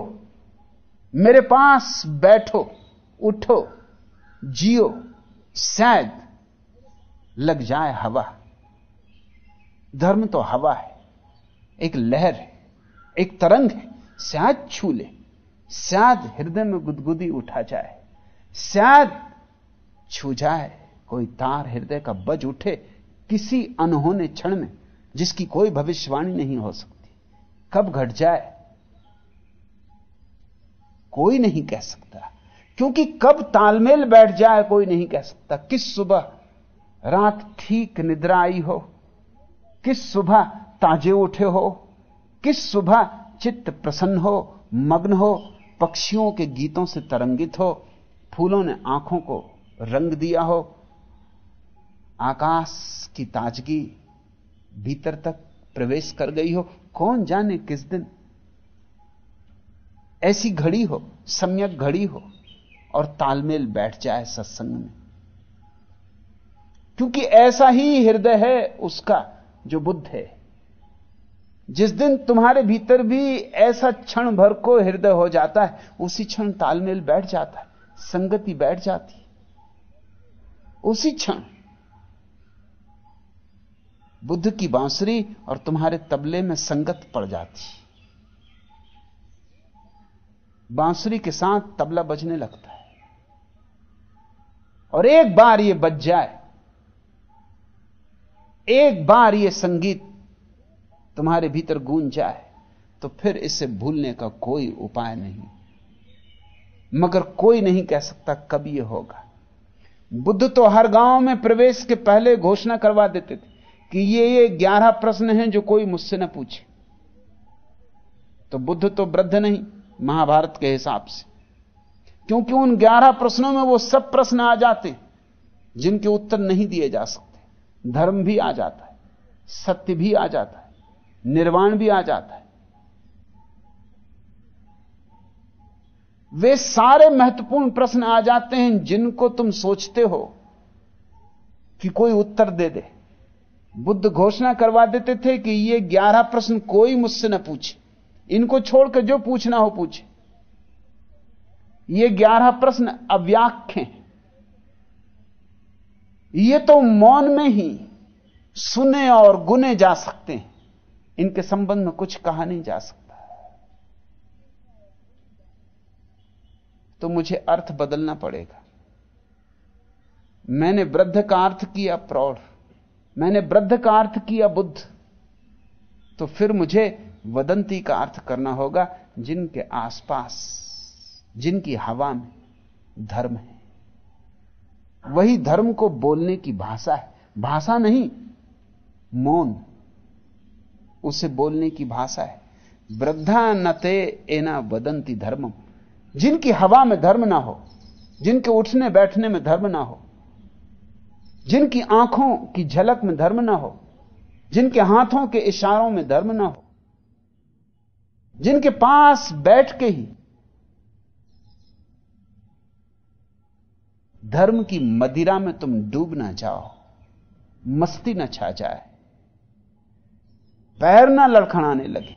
मेरे पास बैठो, उठो, जियो शायद लग जाए हवा। धर्म तो हवा है, एक लहर है, एक तरंग है। शायद छू ले शायद हृदय में गुदगुदी उठा जाए। शायद छू जाए, कोई तार हृदय का बज उठे किसी अनहोने क्षण में, जिसकी कोई भविष्यवाणी नहीं हो सकती। कब घट जाए कोई नहीं कह सकता। क्योंकि कब तालमेल बैठ जाए, कोई नहीं कह सकता। किस सुबह रात ठीक निद्रा आई हो? किस सुबह ताजे उठे हो? किस सुबह चित्त प्रसन्न हो, मग्न हो? पक्षियों के गीतों से तरंगित हो? फूलों ने आँखों को रंग दिया हो? आकाश की ताजगी भीतर तक प्रवेश कर गई हो? कौन जाने किस दिन ऐसी घड़ी हो, सम्यक घड़ी हो और तालमेल बैठ जाए सत्संग में। क्योंकि ऐसा ही हृदय है उसका जो बुद्ध है। जिस दिन तुम्हारे भीतर भी ऐसा क्षण भर को हृदय हो जाता है, उसी क्षण तालमेल बैठ जाता है, संगति बैठ जाती उसी क्षण बुद्ध की बांसुरी और तुम्हारे तबले में संगत पड़ जाती बांसुरी के साथ तबला बजने लगता है। और एक बार यह बज जाए, एक बार यह संगीत तुम्हारे भीतर गूंज जाए तो फिर इसे भूलने का कोई उपाय नहीं। मगर कोई नहीं कह सकता कब यह होगा। बुद्ध तो हर गाँव में प्रवेश के पहले घोषणा करवा देते थे कि ये ये ग्यारह प्रश्न हैं जो कोई मुझसे न पूछे। तो बुद्ध तो वृद्ध नहीं महाभारत के हिसाब से। क्योंकि उन ग्यारह प्रश्नों में वो सब प्रश्न आ जाते जिनके उत्तर नहीं दिए जा सकते। धर्म भी आ जाता है, सत्य भी आ जाता है, निर्वाण भी आ जाता है। वे सारे महत्वपूर्ण प्रश्न आ जाते हैं जिनको तुम सोचते हो कि कोई उत्तर दे दे। बुद्ध घोषणा करवा देते थे कि ये ग्यारह प्रश्न कोई मुझसे न पूछे। इनको छोड़कर जो पूछना हो पूछे। ये ग्यारह प्रश्न अव्याख्य हैं। ये तो मौन में ही सुने और गुने जा सकते हैं। इनके संबंध में कुछ कहा नहीं जा सकता। तो मुझे अर्थ बदलना पड़ेगा। मैंने वृद्ध का अर्थ किया प्रौढ़। मैंने वृद्ध का अर्थ किया बुद्ध। तो फिर मुझे वदंती का अर्थ करना होगा, जिनके आसपास, जिनकी हवा में धर्म है। वही धर्म को बोलने की भाषा है। भाषा नहीं, मौन। उसे बोलने की भाषा है। वृद्धा नते एना वदंती धर्मम। जिनकी हवा में धर्म ना हो, जिनके उठने बैठने में धर्म ना हो, जिनकी आँखों की झलक में धर्म ना हो, जिनके हाथों के इशारों में धर्म ना हो जिनके पास बैठ के ही धर्म की मदिरा में तुम डूब ना जाओ, मस्ती न छा जाए, पैर ना लड़खड़ाने लगे।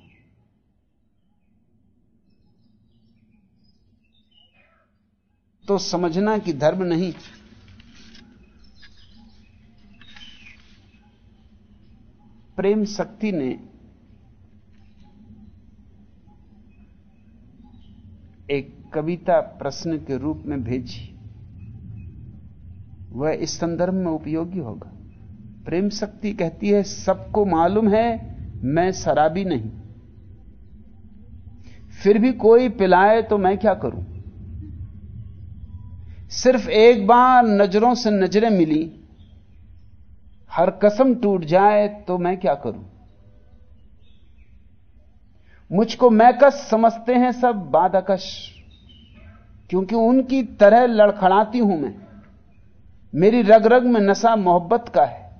तो समझना कि धर्म नहीं, प्रेम शक्ति ने एक कविता प्रश्न के रूप में भेजी। वह इस संदर्भ में उपयोगी होगा। प्रेम शक्ति कहती है, सबको मालूम है, मैं शराबी नहीं। फिर भी कोई पिलाए तो मैं क्या करूँ? सिर्फ़ एक बार नज़रों से नज़रें मिली, हर कसम टूट जाए तो मैं क्या करूँ? मुझको मैकस समझते हैं सब बादकश क्योंकि उनकी तरह लड़खड़ाती हूँ मैं। मेरी रग रग में नशा मोहब्बत का है।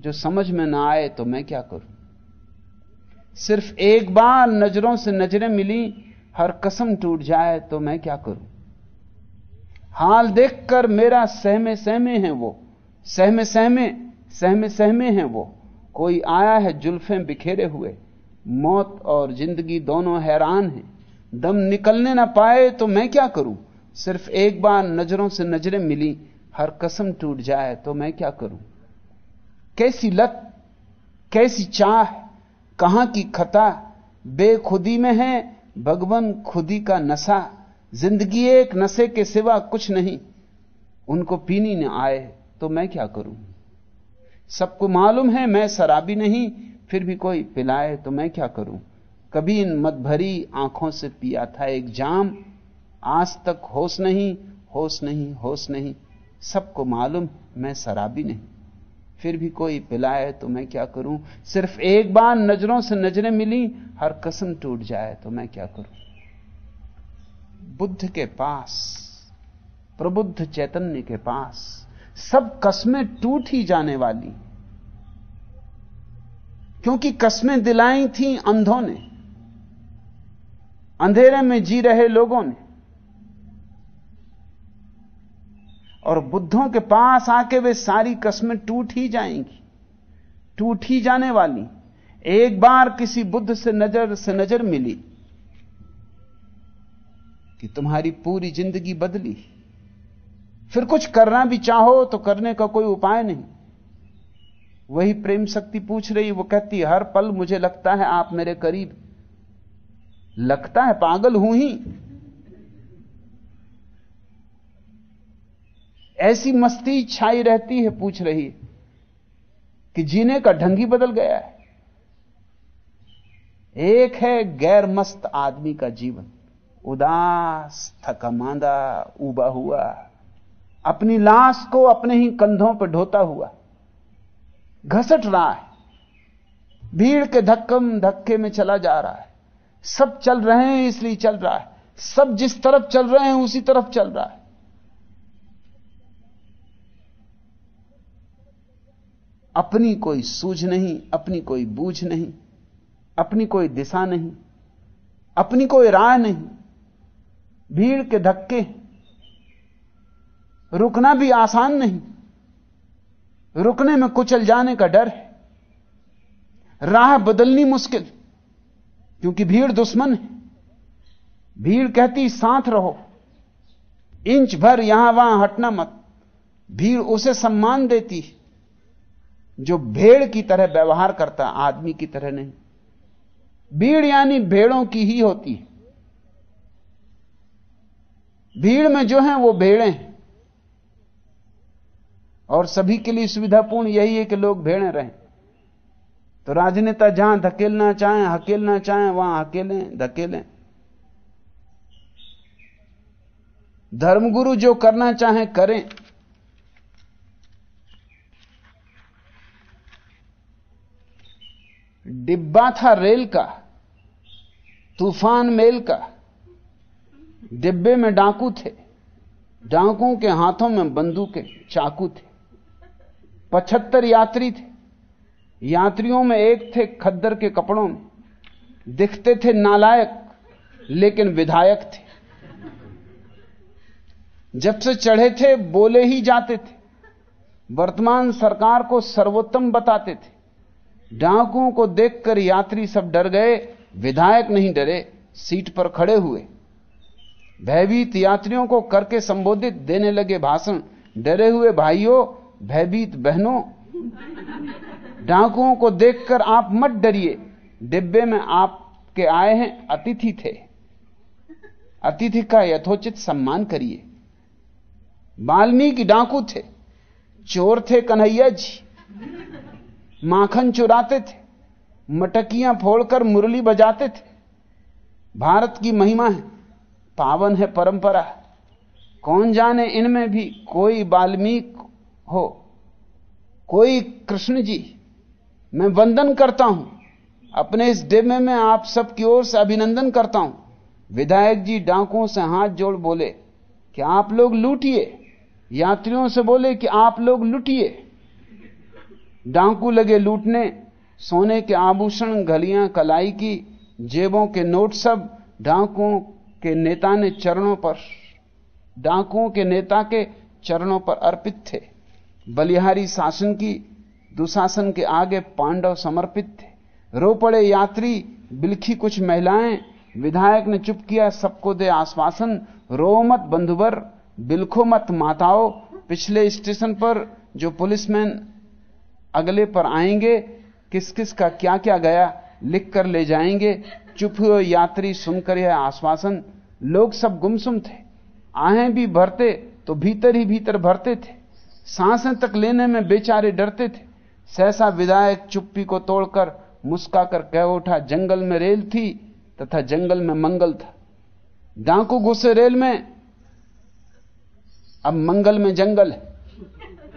जो समझ में ना आए तो मैं क्या करूँ? सिर्फ़ एक बार नज़रों से नज़रें मिली, हर कसम टूट जाए तो मैं क्या करूँ? हाल देखकर मेरा सहमे सहमे है वो। सहमे सहमे सहमे सहमे हैं वो। कोई आया है जुल्फें बिखेरे हुए। मौत और ज़िंदगी दोनों हैरान हैं। दम निकलने ना पाए तो मैं क्या करूँ? सिर्फ़ एक बार नज़रों से नज़रें मिली, हर कसम टूट जाए तो मैं क्या करूँ? कैसी लत, कैसी चाह, कहाँ की खता? बेखुदी में है, भगवान खुदी का नशा। ज़िंदगी एक नशे के सिवा कुछ नहीं। उनको पीनी न आए तो मैं क्या करूँ? सबको मालूम है मैं शराबी नहीं फिर भी कोई पिलाए तो मैं क्या करूँ? कभी इन मत भरी आँखों से पिया था एक जाम। आज तक होश नहीं होश नहीं होश नहीं। सबको मालूम मैं शराबी नहीं। फिर भी कोई पिलाए तो मैं क्या करूँ? सिर्फ़ एक बार नज़रों से नज़रें मिली, हर कसम टूट जाए तो मैं क्या करूँ? बुद्ध के पास, प्रबुद्ध चैतन्य के पास, सब कस्में टूट ही जाने वाली। क्योंकि कस्में दिलाई थी अंधों ने। अंधेरे में जी रहे लोगों ने। और बुद्धों के पास आके वे सारी कस्में टूट ही जाएँगी। टूट ही जाने वाली। एक बार किसी बुद्ध से नज़र से नज़र मिली कि तुम्हारी पूरी ज़िंदगी बदली। फिर कुछ करना भी चाहो तो करने का कोई उपाय नहीं। वही प्रेम शक्ति पूछ रही, वो कहती, हर पल मुझे लगता है आप मेरे करीब। लगता है, पागल हूँ ही। ऐसी मस्ती छाई रहती है, पूछ रही है कि जीने का ढंग बदल गया है। एक है गैर मस्त आदमी का जीवन। उदास थका मांदा उबा हुआ। अपनी लाश को अपने ही कंधों पर ढोता हुआ। घसट रहा है। भीड़ के धक्कम धक्के में चला जा रहा है। सब चल रहे हैं, इसलिए चल रहा है। सब जिस तरफ़ चल रहे हैं, उसी तरफ़ चल रहा है। अपनी कोई सूझ नहीं, अपनी कोई बूझ नहीं, अपनी कोई दिशा नहीं, अपनी कोई राय नहीं। भीड़ के धक्के, रुकना भी आसान नहीं। रुकने में कुचल जाने का डर है। राह बदलनी मुश्किल, क्योंकि भीड़ दुश्मन है। भीड़ कहती, साथ रहो। इंच भर यहाँ वहाँ हटना मत। भीड़ उसे सम्मान देती जो भेड़ की तरह व्यवहार करता, आदमी की तरह नहीं। भीड़ यानी भेड़ों की ही होती भीड़ में जो है, वो भेड़े हैं। और सभी के लिए सुविधापूर्ण यही है कि लोग भेड़े रहें। तो राजनेता जहाँ धकेलना चाहें, हकेलना चाहें, वहाँ हकेलें, धकेलें। धर्मगुरु जो करना चाहें, करें। डिब्बा था रेल का, तूफ़ान मेल का, डिब्बे में डाकू थे, डाकुओं के हाथों में बंदूकें, चाकू थे। पचहत्तर यात्री थे। यात्रियों में एक थे खद्दर के कपड़ों में। दिखते थे नालायक, लेकिन विधायक थे। जब से चढ़े थे, बोले ही जाते थे। वर्तमान सरकार को सर्वोत्तम बताते थे। डाकुओं को देखकर यात्री सब डर गए। विधायक नहीं डरे, सीट पर खड़े हुए। भयभीत यात्रियों को करके संबोधित देने लगे भाषण। डरे हुए भाइयों भयभीत बहनों, डाकुओं को देखकर आप मत डरिए। डिब्बे में आपके आए हैं, अतिथि थे। अतिथि का यथोचित सम्मान करिए। वाल्मीकि डाकू थे, चोर थे कन्हैया जी, माखन चुराते थे, मटकियाँ फोड़कर मुरली बजाते थे। भारत की महिमा है, पावन है परंपरा, कौन जाने इनमें भी कोई वाल्मीक हो। कोई कृष्ण जी, मैं वंदन करता हूँ। अपने इस डिब्बे में आप सबकी ओर से अभिनंदन करता हूँ। विधायक जी डाकुओं से हाथ जोड़ बोले कि आप लोग लूटिए। यात्रियों से बोले कि आप लोग लूटिए। डाकू लगे लूटने, सोने के आभूषण गलियाँ कलाई की जेबों के नोट सब डाकुओं के नेता ने चरणों पर, डाकुओं के नेता के चरणों पर अर्पित थे। बलिहारी शासन की, दुशासन के आगे पांडव समर्पित थे। रो पड़े यात्री, बिलखी कुछ महिलाएँ, विधायक ने चुप किया, सबको दे आश्वासन, रो मत बंधुवर बिलखो मत माताओ। पिछले स्टेशन पर जो पुलिसमैन अगले पर आएँगे किस किस का क्या क्या गया, लिख कर ले जाएँगे। चुप हुए यात्री सुनकर यह आश्वासन, लोग सब गुमसुम थे। आहें भी भरते तो भीतर ही भीतर भरते थे। साँसें तक लेने में बेचारे डरते थे। सहसा विधायक चुप्पी को तोड़कर मुस्काकर कह उठा, जंगल में रेल थी तथा जंगल में मंगल था। डांकू घुसे रेल में, अब मंगल में जंगल है।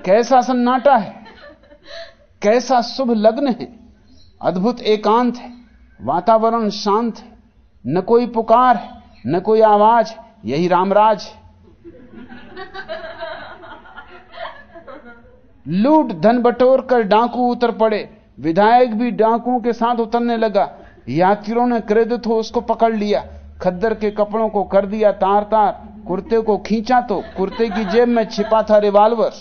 कैसा सन्नाटा है? कैसा शुभ लग्न है? अद्भुत एकांत है। वातावरण शांत है। न कोई पुकार है, न कोई आवाज़ यही रामराज है। लूट धन बटोर कर डाकू उतर पड़े। विधायक भी डाकुओं के साथ उतरने लगा। यात्रियों ने क्रेडिट हो उसको पकड़ लिया। खद्दर के कपड़ों को कर दिया तार तार कुर्ते को खींचा तो कुर्ते की जेब में छिपा था रिवाल्वर।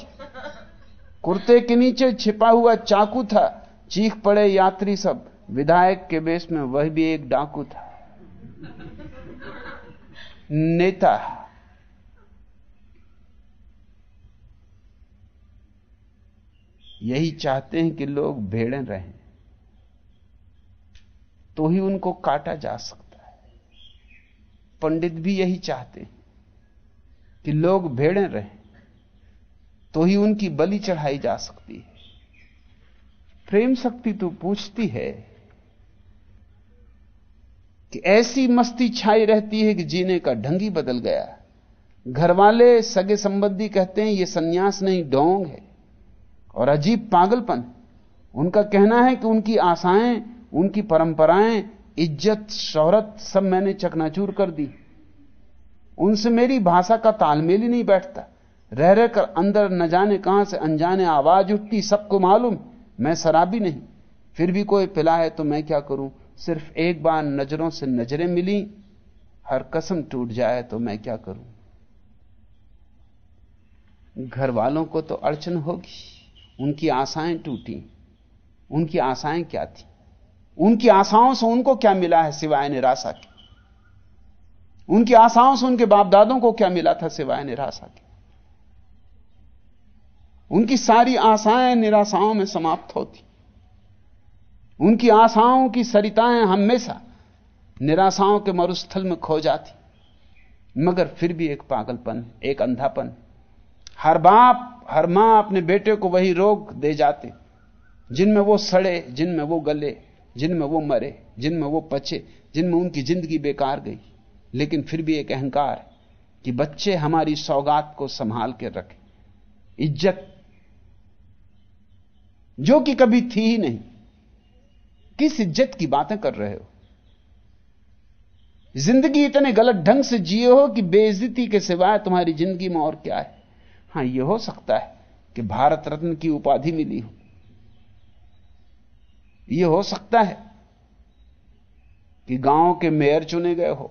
कुर्ते के नीचे छिपा हुआ चाकू था। चीख पड़े यात्री सब। विधायक के बेस में वह भी एक डाकू था। नेता। यही चाहते हैं कि लोग भेड़े रहें। तो ही उनको काटा जा सकता है। पंडित भी यही चाहते हैं कि लोग भेड़े रहें तो ही उनकी बलि चढ़ाई जा सकती है। प्रेम शक्ति तो पूछती है कि ऐसी मस्ती छाई रहती है कि जीने का ढंग बदल गया। घर वाले सगे संबंधी कहते हैं, ये सन्यास नहीं, डोंग है। और अजीब पागलपन। उनका कहना है कि उनकी आशाएँ, उनकी परंपराएँ, इज़्ज़त, शोहरत सब मैंने चकनाचूर कर दी। उनसे मेरी भाषा का तालमेल ही नहीं बैठता। रह रहकर अंदर न जाने कहाँ से अनजाने आवाज़ उठती, सबको मालूम, मैं शराबी नहीं। फिर भी कोई पिला है तो मैं क्या करूँ? सिर्फ़ एक बार नज़रों से नज़रें मिली, हर कसम टूट जाए तो मैं क्या करूँ? घर वालों को तो अड़चन होगी। उनकी आशाएँ टूटी। उनकी आशाएँ क्या थी? उनकी आशाओं से उनको क्या मिला है सिवाय निराशा के? उनकी आशाओं से उनके बाप दादों को क्या मिला था सिवाय निराशा के? उनकी सारी आशाएँ निराशाओं में समाप्त होती। उनकी आशाओं की सरिताएँ हमेशा निराशाओं के मरुस्थल में खो जाती। मगर फिर भी एक पागलपन, एक अंधापन। हर बाप हर माँ अपने बेटे को वही रोग दे जाते, जिनमें वो सड़े, जिनमें वो गले, जिनमें वो मरे, जिनमें वो पचे, जिनमें उनकी ज़िंदगी बेकार गई। लेकिन फिर भी एक अहंकार कि बच्चे हमारी सौगात को संभाल के रखें। इज़्ज़त जो कि कभी थी ही नहीं। किस इज़्ज़त की बातें कर रहे हो? ज़िंदगी इतने गलत ढंग से जिए हो कि बेइज्जती के सिवाय तुम्हारी ज़िंदगी में और क्या है? हाँ यह हो सकता है कि भारत रत्न की उपाधि मिली हो। यह हो सकता है कि गाँव के मेयर चुने गए हो।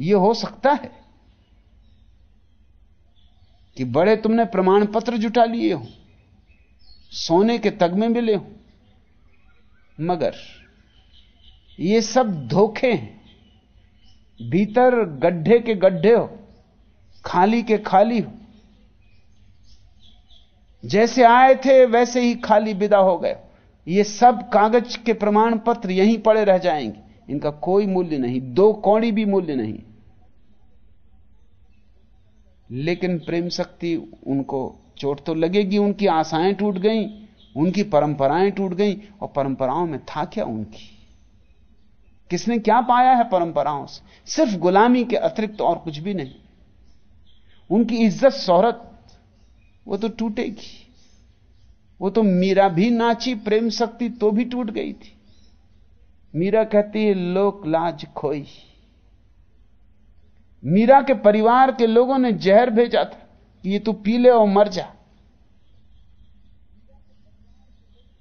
यह हो सकता है कि बड़े तुमने प्रमाण पत्र जुटा लिए हो, सोने के तगमे मिले हो, मगर ये सब धोखे हैं, भीतर गड्ढे के गड्ढे हो। खाली के खाली हो। जैसे आए थे, वैसे ही खाली विदा हो गए। ये सब कागज़ के प्रमाण पत्र यहीं पड़े रह जाएँगे। इनका कोई मूल्य नहीं, दो कौड़ी भी मूल्य नहीं। लेकिन प्रेम शक्ति उनको चोट तो लगेगी, उनकी आशाएँ टूट गईं, उनकी परंपराएँ टूट गईं, और परंपराओं में था क्या उनकी? किसने क्या पाया है परंपराओं से? सिर्फ़ गुलामी के अतिरिक्त तो और कुछ भी नहीं। उनकी इज़्ज़त शोहरत, वो तो टूटेगी। वो तो मीरा भी नाची, प्रेम शक्ति तो भी टूट गई थी। मीरा कहती है, लोक लाज खोई। मीरा के परिवार के लोगों ने जहर भेजा था कि ये तू पी ले और मर जा।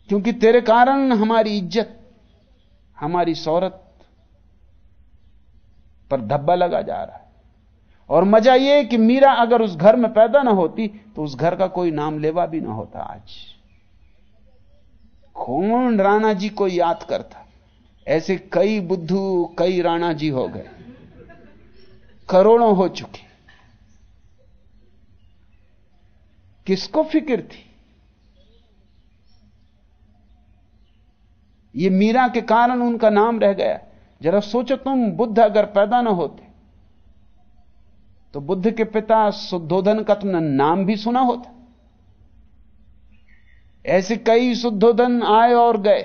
क्योंकि तेरे कारण हमारी इज़्ज़त, हमारी शौरत पर धब्बा लगा जा रहा है। और मज़ा यह कि मीरा अगर उस घर में पैदा ना होती तो उस घर का कोई नाम लेवा भी ना होता आज। कौन राणा जी को याद करता? ऐसे कई बुद्धू, कई राणा जी हो गए। करोड़ों हो चुके। किसको फ़िक्र थी? ये मीरा के कारण उनका नाम रह गया। जरा सोचो तुम, बुद्ध अगर पैदा ना होते तो बुद्ध के पिता शुद्धोधन का तुमने नाम भी सुना होता। ऐसे कई शुद्धोधन आए और गए।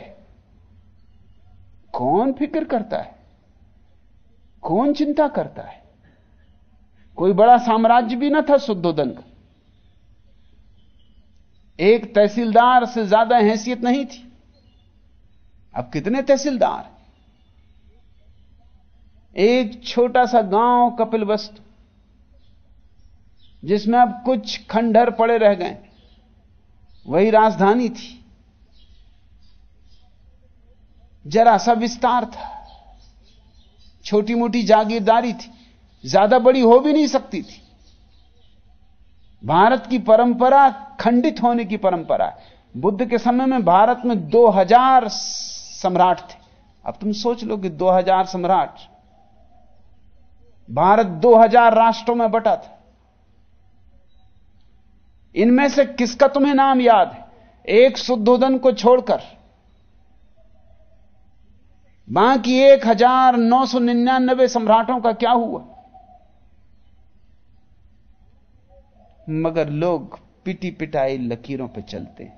कौन फ़िक्र करता है? कौन चिंता करता है? कोई बड़ा साम्राज्य भी ना था शुद्धोधन का। एक तहसीलदार से ज़्यादा हैसियत नहीं थी। अब कितने तहसीलदार एक छोटा सा गाँव कपिल वस्तु जिसमें अब कुछ खंडहर पड़े रह गए। वही राजधानी थी। जरा सा विस्तार था। छोटी मोटी जागीरदारी थी। ज़्यादा बड़ी हो भी नहीं सकती थी। भारत की परंपरा खंडित होने की परंपरा है। बुद्ध के समय में भारत में 2000 सम्राट थे। अब तुम सोच लो कि 2000 सम्राट। भारत 2000 राष्ट्रों में बटा था। इनमें से किसका तुम्हें नाम याद है? एक शुद्धोधन को छोड़कर। बाकी एक हज़ार नौ सौ निन्यानबे सम्राटों का क्या हुआ? मगर लोग पिटी पिटाई लकीरों पर चलते हैं।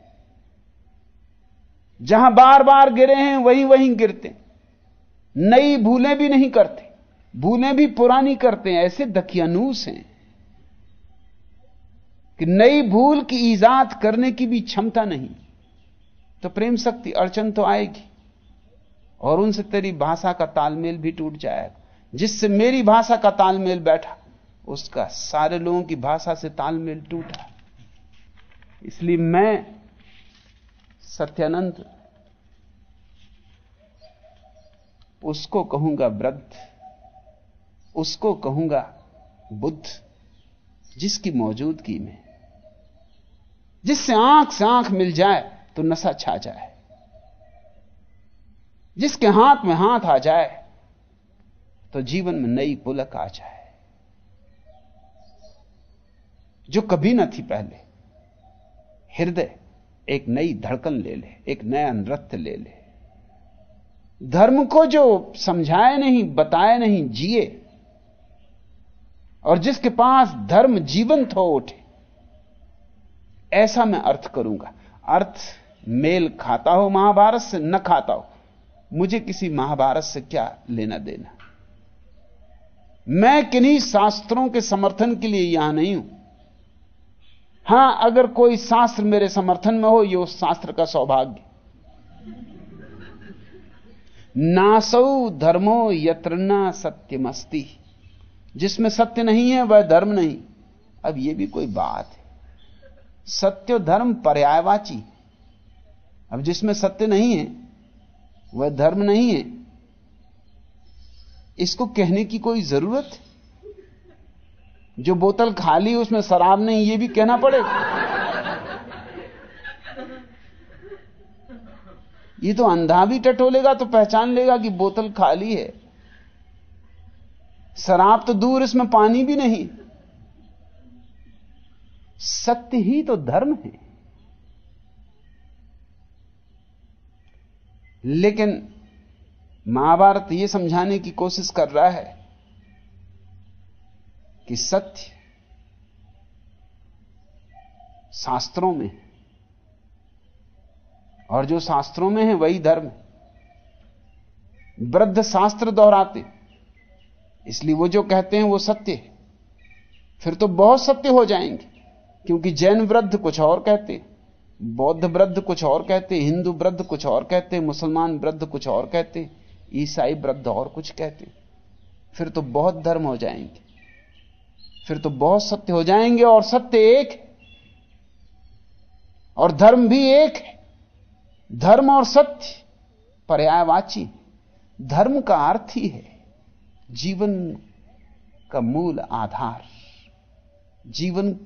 जहाँ बार बार गिरे हैं, वहीं वहीं गिरते नई भूलें भी नहीं करते। भूलें भी पुरानी करते हैं। ऐसे दकियानूस हैं। कि नई भूल की ईजाद करने की भी क्षमता नहीं। तो प्रेम शक्ति अड़चन तो आएगी, और उनसे तेरी भाषा का तालमेल भी टूट जाएगा। जिससे मेरी भाषा का तालमेल बैठा, उसका सारे लोगों की भाषा से तालमेल टूटा। इसलिए मैं सत्यानंद, उसको कहूँगा वृद्ध, उसको कहूँगा बुद्ध, जिसकी मौजूदगी में जिससे आँख से आँख मिल जाए तो नशा छा जाए। जिसके हाथ में हाथ आ जाए तो जीवन में नई पुलक आ जाए। जो कभी न थी पहले, हृदय एक नई धड़कन ले ले, एक नया नृत्य ले ले। धर्म को जो समझाए नहीं, बताए नहीं, जिए, और जिसके पास धर्म जीवंत हो उठे ऐसा मैं अर्थ करूँगा। अर्थ मेल खाता हो, महाभारत से न खाता हो, मुझे किसी महाभारत से क्या लेना देना? मैं किन्हीं शास्त्रों के समर्थन के लिए यहाँ नहीं हूँ। हाँ, अगर कोई शास्त्र मेरे समर्थन में हो यह उस शास्त्र का सौभाग्य। नासौ धर्मो यत्र न सत्यमस्ती। जिसमें सत्य नहीं है, वह धर्म नहीं। अब यह भी कोई बात है। सत्य धर्म पर्यायवाची। अब जिसमें सत्य नहीं है, वह धर्म नहीं है। इसको कहने की कोई ज़रूरत? जो बोतल खाली, उसमें शराब नहीं, ये भी कहना पड़ेगा ये तो अंधा भी टटोलेगा तो पहचान लेगा कि बोतल खाली है। शराब तो दूर, इसमें पानी भी नहीं। सत्य ही तो धर्म है। लेकिन महाभारत यह समझाने की कोशिश कर रहा है कि सत्य शास्त्रों में और जो शास्त्रों में है, वही धर्म वृद्ध शास्त्र दोहराते। इसलिए वो जो कहते हैं, वो सत्य है। फिर तो बहुत सत्य हो जाएँगे। क्योंकि जैन वृद्ध कुछ और कहते, बौद्ध वृद्ध कुछ और कहते, हिंदू वृद्ध कुछ और कहते, मुसलमान वृद्ध कुछ और कहते, ईसाई वृद्ध और कुछ कहते। फिर तो बहुत धर्म हो जाएँगे। फिर तो बहुत सत्य हो जाएँगे और सत्य एक और धर्म भी एक है। धर्म और सत्य पर्यायवाची धर्म का अर्थ ही है जीवन का मूल आधार। जीवन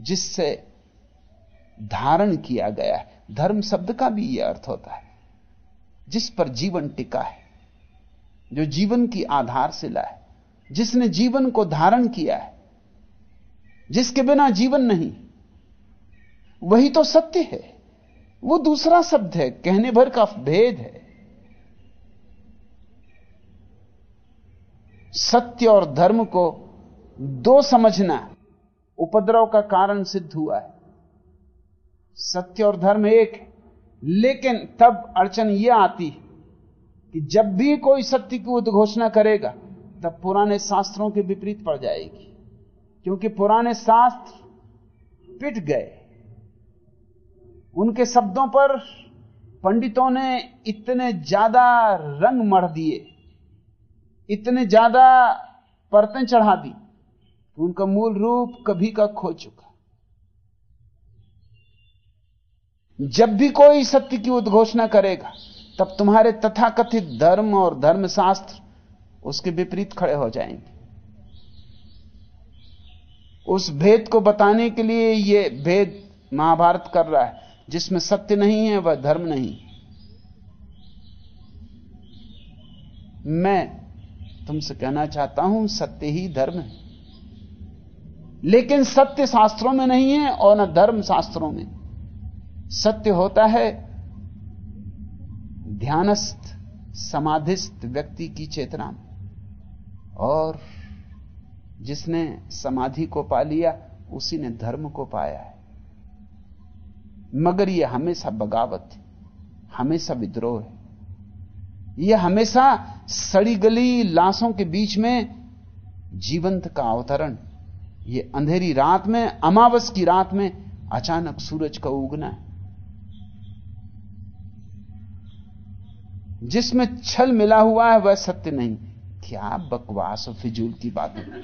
जिससे धारण किया गया है। धर्म शब्द का भी यह अर्थ होता है। जिस पर जीवन टिका है, जो जीवन की आधारशिला है, जिसने जीवन को धारण किया है, जिसके बिना जीवन नहीं, वही तो सत्य है। वो दूसरा शब्द है, कहने भर का भेद है। सत्य और धर्म को दो समझना उपद्रव का कारण सिद्ध हुआ है। सत्य और धर्म एक लेकिन तब अड़चन यह आती है कि जब भी कोई सत्य की उद्घोषणा करेगा, तब पुराने शास्त्रों के विपरीत पड़ जाएगी। क्योंकि पुराने शास्त्र पिट गए। उनके शब्दों पर पंडितों ने इतने ज़्यादा रंग मढ़ दिए, इतने ज़्यादा परतें चढ़ा दी उनका मूल रूप कभी का खो चुका जब भी कोई सत्य की उद्घोषणा करेगा, तब तुम्हारे तथाकथित धर्म और धर्मशास्त्र उसके विपरीत खड़े हो जाएँगे। उस भेद को बताने के लिए यह भेद महाभारत कर रहा है, जिसमें सत्य नहीं है, वह धर्म नहीं मैं तुमसे कहना चाहता हूँ, सत्य ही धर्म है। लेकिन सत्य शास्त्रों में नहीं है और न धर्म शास्त्रों में। सत्य होता है ध्यानस्थ, समाधिस्थ व्यक्ति की चेतना में। और जिसने समाधि को पा लिया, उसी ने धर्म को पाया है। मगर यह हमेशा बगावत है, हमेशा विद्रोह है। यह हमेशा सड़ी गली लाशों के बीच में जीवंत का अवतरण यह अंधेरी रात में, अमावस की रात में अचानक सूरज का उगना है। जिसमें छल मिला हुआ है, वह सत्य नहीं। क्या बकवास और फिजूल की बात है।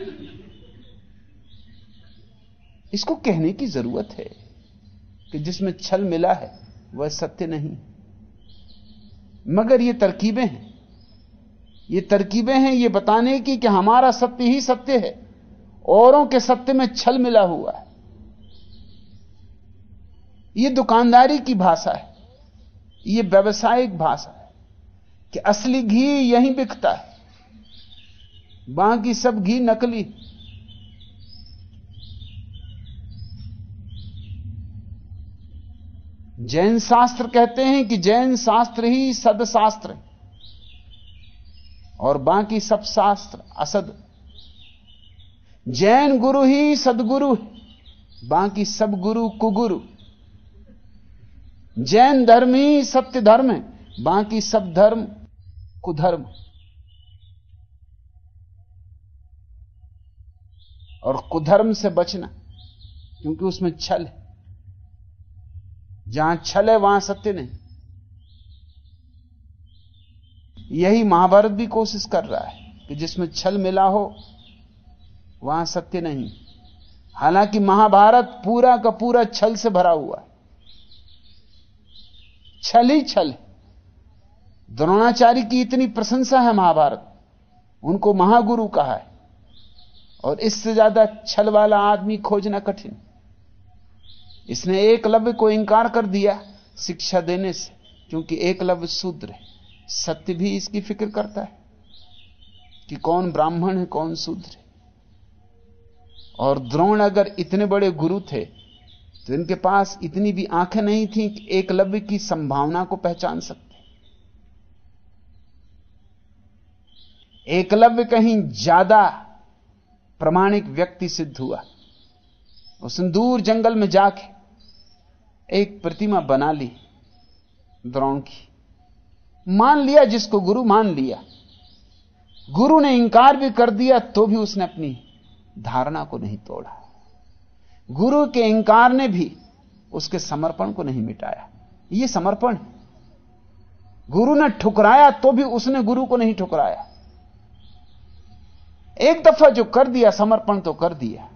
इसको कहने की ज़रूरत है कि जिसमें छल मिला है, वह सत्य नहीं। मगर ये तरकीबें हैं। ये तरकीबें हैं ये बताने की कि हमारा सत्य ही सत्य है। औरों के सत्य में छल मिला हुआ है। यह दुकानदारी की भाषा है। यह व्यवसायिक भाषा है कि असली घी यहीं बिकता है। बाकी सब घी नकली। जैन शास्त्र कहते हैं कि जैन शास्त्र ही सदशास्त्र और बाकी सब शास्त्र असद। जैन गुरु ही सदगुरु बाकी सब गुरु कुगुरु। जैन धर्म ही सत्य धर्म है, बाकी सब धर्म कुधर्म। और कुधर्म से बचना, क्योंकि उसमें छल है। जहाँ छल है, वहाँ सत्य नहीं। यही महाभारत भी कोशिश कर रहा है कि जिसमें छल मिला हो वहाँ सत्य नहीं। हालाँकि महाभारत पूरा का पूरा छल से भरा हुआ है। छल ही छल द्रोणाचार्य की इतनी प्रशंसा है महाभारत। उनको महागुरु कहा है। और इससे ज़्यादा छल वाला आदमी खोजना कठिन। इसने एकलव्य को इंकार कर दिया शिक्षा देने से, क्योंकि एकलव्य शूद्र है। सत्य भी इसकी फ़िक्र करता है कि कौन ब्राह्मण है, कौन शूद्र है। और द्रोण अगर इतने बड़े गुरु थे तो इनके पास इतनी भी आँखें नहीं थी कि एकलव्य की संभावना को पहचान सकते। एकलव्य कहीं ज़्यादा प्रमाणिक व्यक्ति सिद्ध हुआ। उसने दूर जंगल में जाके एक प्रतिमा बना ली द्रोण की। मान लिया जिसको गुरु मान लिया। गुरु ने इंकार भी कर दिया तो भी उसने अपनी धारणा को नहीं तोड़ा। गुरु के इंकार ने भी उसके समर्पण को नहीं मिटाया। यह समर्पण गुरु ने ठुकराया तो भी उसने गुरु को नहीं ठुकराया। एक दफ़ा जो कर दिया, समर्पण तो कर दिया।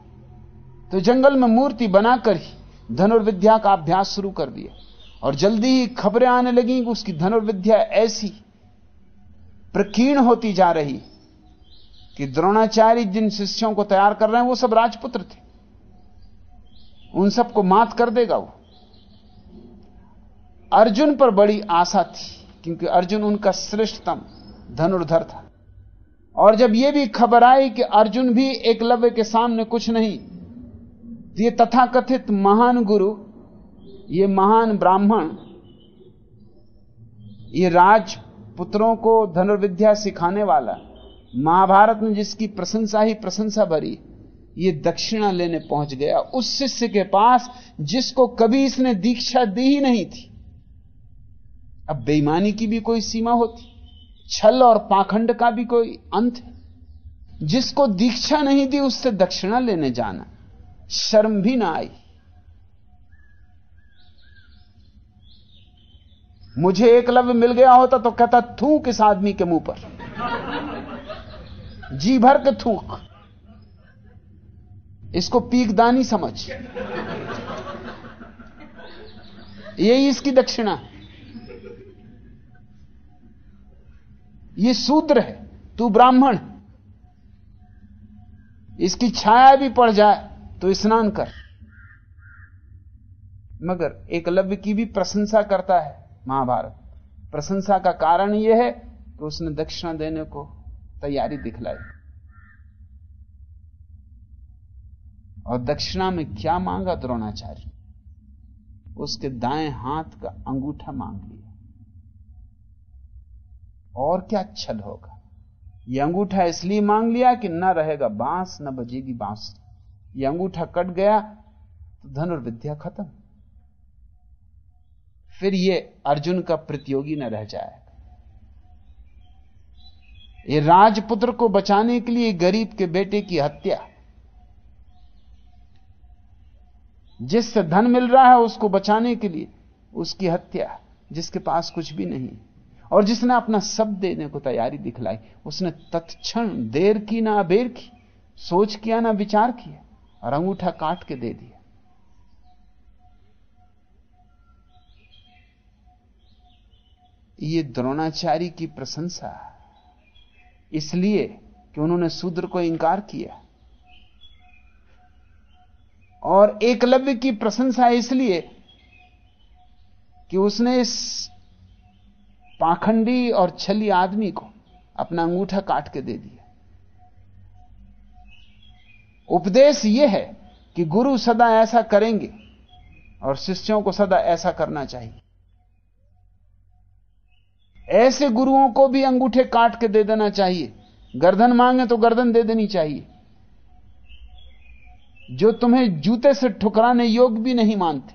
तो जंगल में मूर्ति बनाकर ही धनुर्विद्या का अभ्यास शुरू कर दिया। और जल्दी ही खबरें आने लगी कि उसकी धनुर्विद्या ऐसी प्रकीर्ण होती जा रही। कि द्रोणाचार्य जिन शिष्यों को तैयार कर रहे हैं, वो सब राजपुत्र थे। उन सबको मात कर देगा वो। अर्जुन पर बड़ी आशा थी, क्योंकि अर्जुन उनका श्रेष्ठतम धनुर्धर था। और जब यह भी खबर आई कि अर्जुन भी एकलव्य के सामने कुछ नहीं तो ये तथाकथित महान गुरु, ये महान ब्राह्मण, ये राजपुत्रों को धनुर्विद्या सिखाने वाला महाभारत में जिसकी प्रशंसा ही प्रशंसा भरी, ये दक्षिणा लेने पहुँच गया। उस शिष्य के पास जिसको कभी इसने दीक्षा दी ही नहीं थी, अब बेईमानी की भी कोई सीमा होती, छल और पाखंड का भी कोई अंत है। जिसको दीक्षा नहीं दी उससे दक्षिणा लेने जाना, शर्म भी ना आई। मुझे एकलव्य मिल गया होता तो कहता थूक इस आदमी के मुँह पर? जी भर के थूक। इसको पीकदानी समझ। यही इसकी दक्षिणा। ये सूत्र है, तू ब्राह्मण। इसकी छाया भी पड़ जाए तो स्नान कर। मगर एकलव्य की भी प्रशंसा करता है महाभारत। प्रशंसा का कारण यह है कि उसने दक्षिणा देने को तैयारी दिखलाई। और दक्षिणा में क्या मांगा द्रोणाचार्य? उसके दाएँ हाथ का अंगूठा मांग लिया। और क्या छल होगा? यह अंगूठा इसलिए मांग लिया कि न रहेगा बाँस, न बजेगी बाँस। यह अंगूठा कट गया तो धनुर्विद्या खत्म। फिर ये अर्जुन का प्रतियोगी न रह जाएगा। ये राजपुत्र को बचाने के लिए गरीब के बेटे की हत्या। जिससे धन मिल रहा है उसको बचाने के लिए उसकी हत्या, जिसके पास कुछ भी नहीं। और जिसने अपना सब देने को तैयारी दिखलाई, उसने तत्क्षण देर की ना अबेर की, सोच किया ना विचार किया, और अंगूठा काट के दे दिया। ये द्रोणाचार्य की प्रशंसा इसलिए कि उन्होंने शूद्र को इंकार किया। और एकलव्य की प्रशंसा इसलिए कि उसने इस पाखंडी और छली आदमी को अपना अंगूठा काट के दे दिया। उपदेश यह है कि गुरु सदा ऐसा करेंगे और शिष्यों को सदा ऐसा करना चाहिए। ऐसे गुरुओं को भी अंगूठे काट के दे देना चाहिए। गर्दन मांगे तो गर्दन दे देनी चाहिए। जो तुम्हें जूते से ठुकराने योग भी नहीं मानते।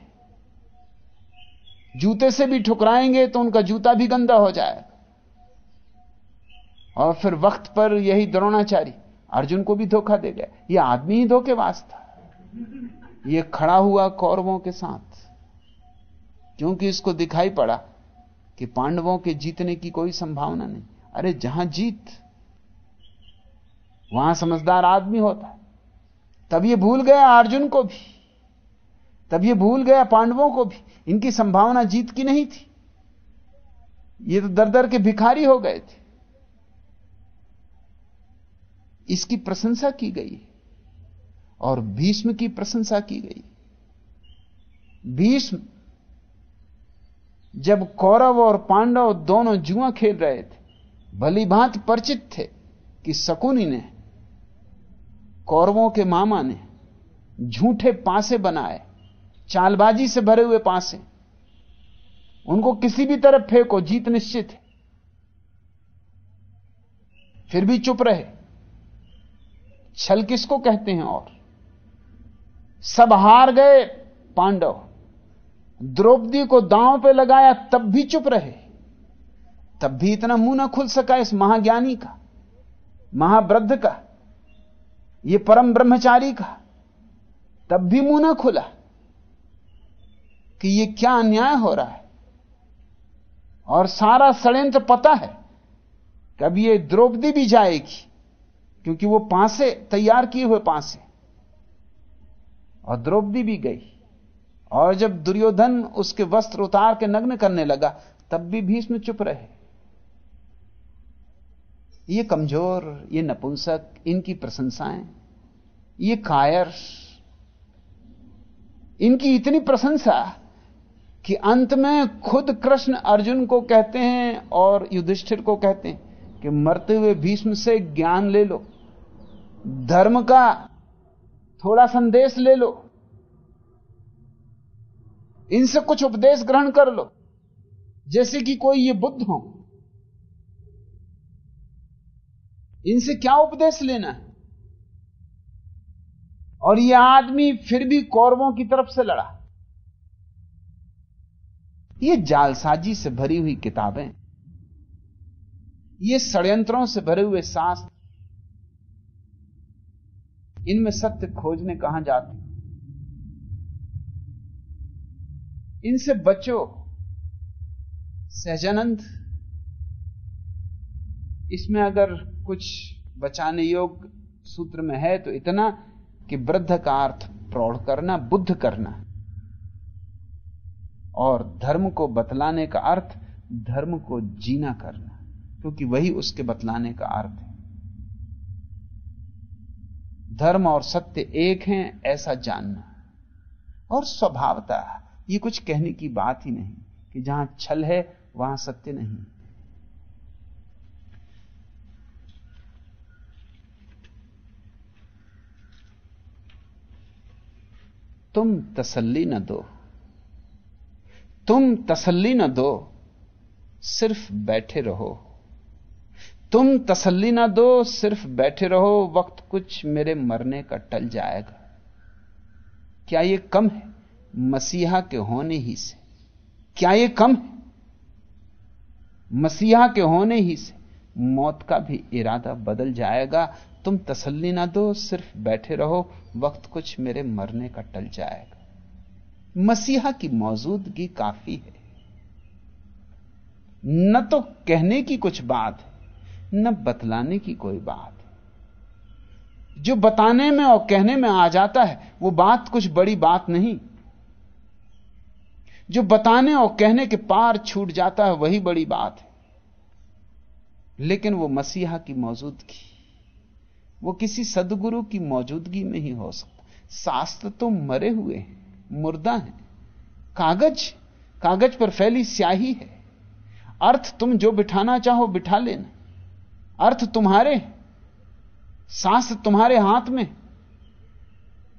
जूते से भी ठुकराएँगे तो उनका जूता भी गंदा हो जाएगा। और फिर वक्त पर यही द्रोणाचारी अर्जुन को भी धोखा दे गया। यह आदमी ही धोखेबाज था। यह खड़ा हुआ कौरवों के साथ। क्योंकि इसको दिखाई पड़ा कि पांडवों के जीतने की कोई संभावना नहीं। अरे जहाँ जीत, वहाँ समझदार आदमी होता है। तब ये भूल गया अर्जुन को भी। तब ये भूल गया पांडवों को भी। इनकी संभावना जीत की नहीं थी। ये तो दर दर के भिखारी हो गए थे। इसकी प्रशंसा की गई और भीष्म की प्रशंसा की गई भीष्म जब कौरव और पांडव दोनों जुआ खेल रहे थे भली भांति परिचित थे कि शकुनी ने, कौरवों के मामा ने झूठे पासे बनाए, चालबाजी से भरे हुए पासे। उनको किसी भी तरफ़ फेंको, जीत निश्चित है। फिर भी चुप रहे। छल किसको कहते हैं और? सब हार गए पांडव। द्रौपदी को दांव पे लगाया, तब भी चुप रहे। तब भी इतना मुँह ना खुल सका इस महाज्ञानी का, महावृद्ध का, ये परम ब्रह्मचारी का। तब भी मुँह ना खुला कि ये क्या अन्याय हो रहा है। और सारा षड्यंत्र पता है कब ये द्रौपदी भी जाएगी, क्योंकि वो पांसे तैयार किए हुए पांसे। और द्रौपदी भी गई। और जब दुर्योधन उसके वस्त्र उतार के नग्न करने लगा, तब भी भीष्म चुप रहे। ये कमज़ोर, ये नपुंसक, इनकी प्रशंसाएँ, ये कायर, इनकी इतनी प्रशंसा कि अंत में खुद कृष्ण अर्जुन को कहते हैं और युधिष्ठिर को कहते हैं कि मरते हुए भीष्म से ज्ञान ले लो, धर्म का थोड़ा संदेश ले लो। इनसे कुछ उपदेश ग्रहण कर लो, जैसे कि कोई ये बुद्ध हो। इनसे क्या उपदेश लेना है? और यह आदमी फिर भी कौरवों की तरफ़ से लड़ा। ये जालसाजी से भरी हुई किताबें, ये षड्यंत्रों से भरे हुए शास्त्र इनमें सत्य खोजने कहाँ जाते इनसे बचो। सहजानंद, इसमें अगर कुछ बचाने योग सूत्र में है तो इतना कि वृद्ध का अर्थ प्रौढ़ करना, बुद्ध करना। और धर्म को बतलाने का अर्थ धर्म को जीना करना, क्योंकि वही उसके बतलाने का अर्थ है। धर्म और सत्य एक हैं, ऐसा जानना। और स्वभावता ये कुछ कहने की बात ही नहीं कि जहाँ छल है, वहाँ सत्य नहीं। तुम तसल्ली न दो। तुम तसल्ली न दो, सिर्फ़ बैठे रहो। तुम तसल्ली ना दो, सिर्फ़ बैठे रहो, वक्त कुछ मेरे मरने का टल जाएगा। क्या यह कम है? मसीहा के होने ही से। क्या यह कम है? मसीहा के होने ही से मौत का भी इरादा बदल जाएगा। तुम तसल्ली ना दो, सिर्फ़ बैठे रहो, वक्त कुछ मेरे मरने का टल जाएगा। मसीहा की मौजूदगी काफ़ी है। न तो कहने की कुछ बात है, न बतलाने की कोई बात है। जो बताने में और कहने में आ जाता है, वो बात कुछ बड़ी बात नहीं। जो बताने और कहने के पार छूट जाता है, वही बड़ी बात है। लेकिन वो मसीहा की मौजूदगी, वो किसी सदगुरु की मौजूदगी में ही हो सकता। शास्त्र तो मरे हुए हैं, मुर्दा हैं। कागज़ कागज़ पर फैली स्याही है। अर्थ तुम जो बिठाना चाहो, बिठा लेना। अर्थ तुम्हारे शास्त्र तुम्हारे हाथ में,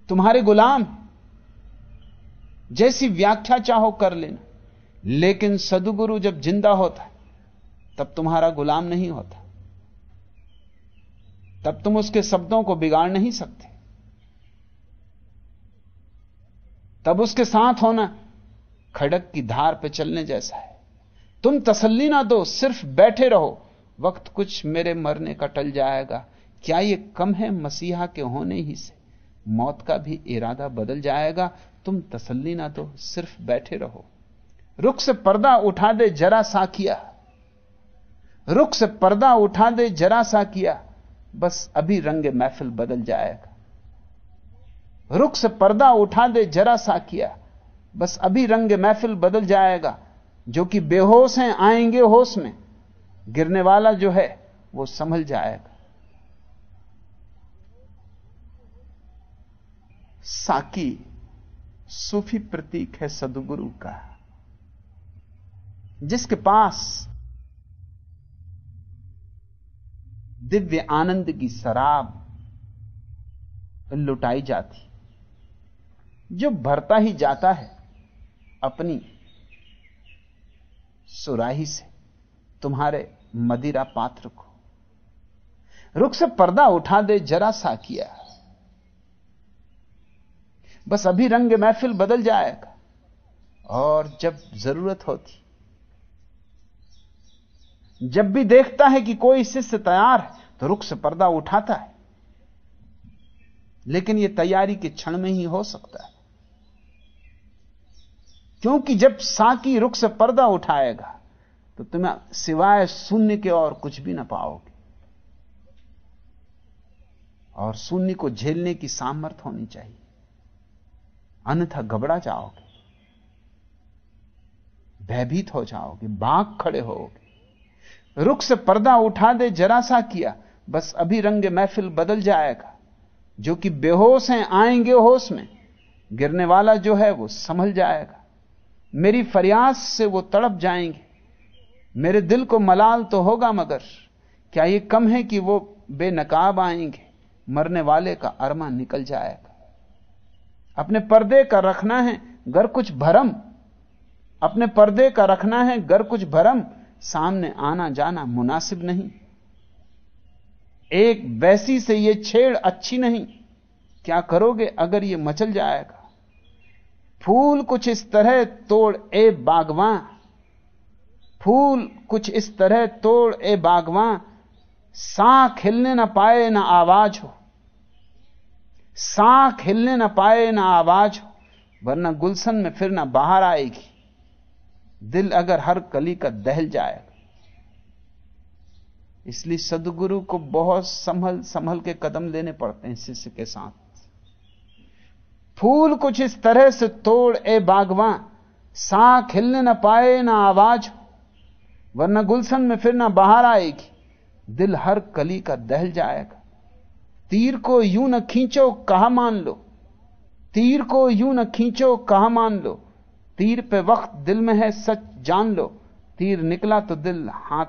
तुम्हारे गुलाम। जैसी व्याख्या चाहो कर लेना। लेकिन सदगुरु जब ज़िंदा होता है, तब तुम्हारा गुलाम नहीं होता। तब तुम उसके शब्दों को बिगाड़ नहीं सकते। तब उसके साथ होना खड़क की धार पर चलने जैसा है। तुम तसल्ली ना दो, सिर्फ़ बैठे रहो। वक्त कुछ मेरे मरने का टल जाएगा। क्या यह कम है मसीहा के होने ही से? मौत का भी इरादा बदल जाएगा। तुम तसल्ली ना दो, सिर्फ़ बैठे रहो। रुख से पर्दा उठा दे जरा सा किया। रुख से पर्दा उठा दे जरा सा किया। बस अभी रंग महफिल बदल जाएगा। रुख से पर्दा उठा दे जरा सा किया। बस अभी रंग महफिल बदल जाएगा। जो कि बेहोश हैं, आएँगे होश में। गिरने वाला जो है, वो संभल जाएगा। साकी सूफी प्रतीक है सदगुरु का। जिसके पास दिव्य आनंद की शराब लुटाई जाती, जो भरता ही जाता है अपनी सुराही से, तुम्हारे मदिरा पात्र को। रुख से पर्दा उठा दे, जरा सा किया। बस अभी रंग महफिल बदल जाएगा। और जब ज़रूरत होती, जब भी देखता है कि कोई शिष्य तैयार है तो रुख से पर्दा उठाता है। लेकिन यह तैयारी के क्षण में ही हो सकता है। क्योंकि जब साकी रुख से पर्दा उठाएगा तो तुम्हें सिवाय शून्य के और कुछ भी ना पाओगे। और शून्य को झेलने की सामर्थ्य होनी चाहिए। अन्यथा घबरा जाओगे। भयभीत हो जाओगे बाघ खड़े होगे रुख से पर्दा उठा दे, जरा सा किया, बस अभी रंग महफिल बदल जाएगा। जो कि बेहोश हैं, आएँगे होश में। गिरने वाला जो है, वो संभल जाएगा। मेरी फरियाद से वो तड़प जाएँगे। मेरे दिल को मलाल तो होगा मगर, क्या ये कम है कि वो बेनकाब आएँगे? मरने वाले का अरमा निकल जाएगा। अपने पर्दे का रखना है, गर कुछ भरम। अपने पर्दे का रखना है, गर कुछ भरम। सामने आना जाना मुनासिब नहीं। एक वैसी से ये छेड़ अच्छी नहीं। क्या करोगे अगर ये मचल जाएगा? फूल कुछ इस तरह तोड़ ए बागवां फूल कुछ इस तरह तोड़ ए बागवां साख खिलने ना पाए, ना आवाज़ हो। साख हिलने ना पाए, ना आवाज़ हो, वरना गुलशन में फिर ना बाहर आएगी। दिल अगर हर कली का दहल जाएगा इसलिए सदगुरु को बहुत संभल संभल के कदम लेने पड़ते हैं शिष्य के साथ। फूल कुछ इस तरह से तोड़, ए बागवां सा खिलने ना पाए, ना आवाज़ वरना गुलशन में फिर ना बाहर आएगी। दिल हर कली का दहल जाएगा। तीर को यूँ न खींचो, कहा मान लो। तीर को यूँ न खींचो, कहा मान लो। तीर पे वक्त दिल में है, सच जान लो। तीर निकला तो दिल हाथ।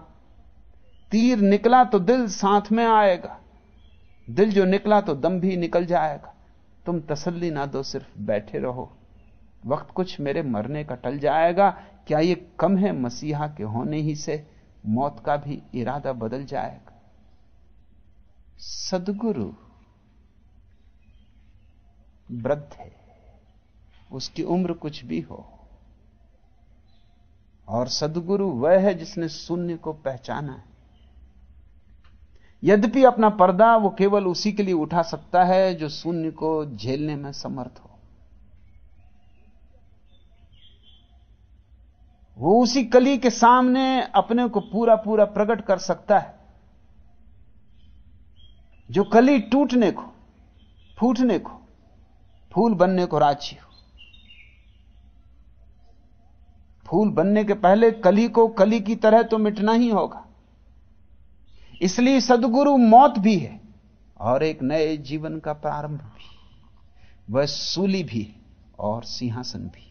तीर निकला तो दिल साथ में आएगा। दिल जो निकला तो दम भी निकल जाएगा। तुम तसल्ली ना दो, सिर्फ़ बैठे रहो। वक्त कुछ मेरे मरने का टल जाएगा। क्या ये कम है, मसीहा के होने ही से मौत का भी इरादा बदल जाएगा। सदगुरु वृद्ध है, उसकी उम्र कुछ भी हो। और सदगुरु वह है जिसने शून्य को पहचाना है। यद्यपि अपना पर्दा वो केवल उसी के लिए उठा सकता है जो शून्य को झेलने में समर्थ हो। वो उसी कली के सामने अपने को पूरा पूरा प्रकट कर सकता है। जो कली टूटने को, फूटने को, फूल बनने को राज़ी हो। फूल बनने के पहले कली को कली की तरह तो मिटना ही होगा। इसलिए सदगुरु मौत भी है और एक नए जीवन का प्रारंभ भी। वह सूली भी और सिंहासन भी।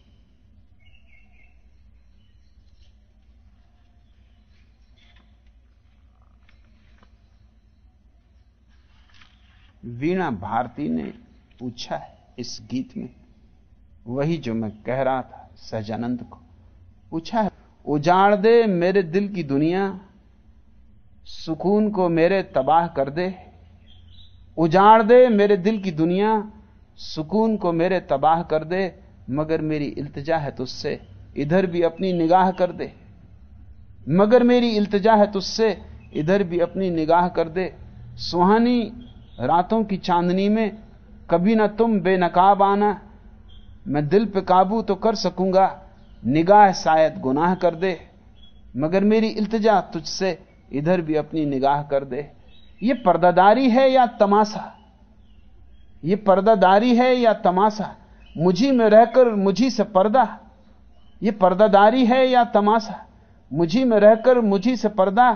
वीणा भारती ने पूछा है इस गीत में। वही जो मैं कह रहा था, सहजानंद को। पूछा है, उजाड़ दे मेरे दिल की दुनिया, सुकून को मेरे तबाह कर दे। उजाड़ दे मेरे दिल की दुनिया, सुकून को मेरे तबाह कर दे। मगर मेरी इल्तजा है तुझसे, इधर भी अपनी निगाह कर दे। मगर मेरी इल्तजा है तुझसे, इधर भी अपनी निगाह कर दे। सुहानी रातों की चांदनी में, कभी ना तुम बेनकाब आना। मैं दिल पे काबू तो कर सकूँगा, निगाह शायद गुनाह कर दे। मगर मेरी इल्तजा तुझसे इधर भी अपनी निगाह कर दे। ये पर्दादारी है या तमाशा? ये पर्दादारी है या तमाशा? मुझी में रहकर मुझी से पर्दा। ये पर्दादारी है या तमाशा? मुझी में रहकर मुझी से पर्दा।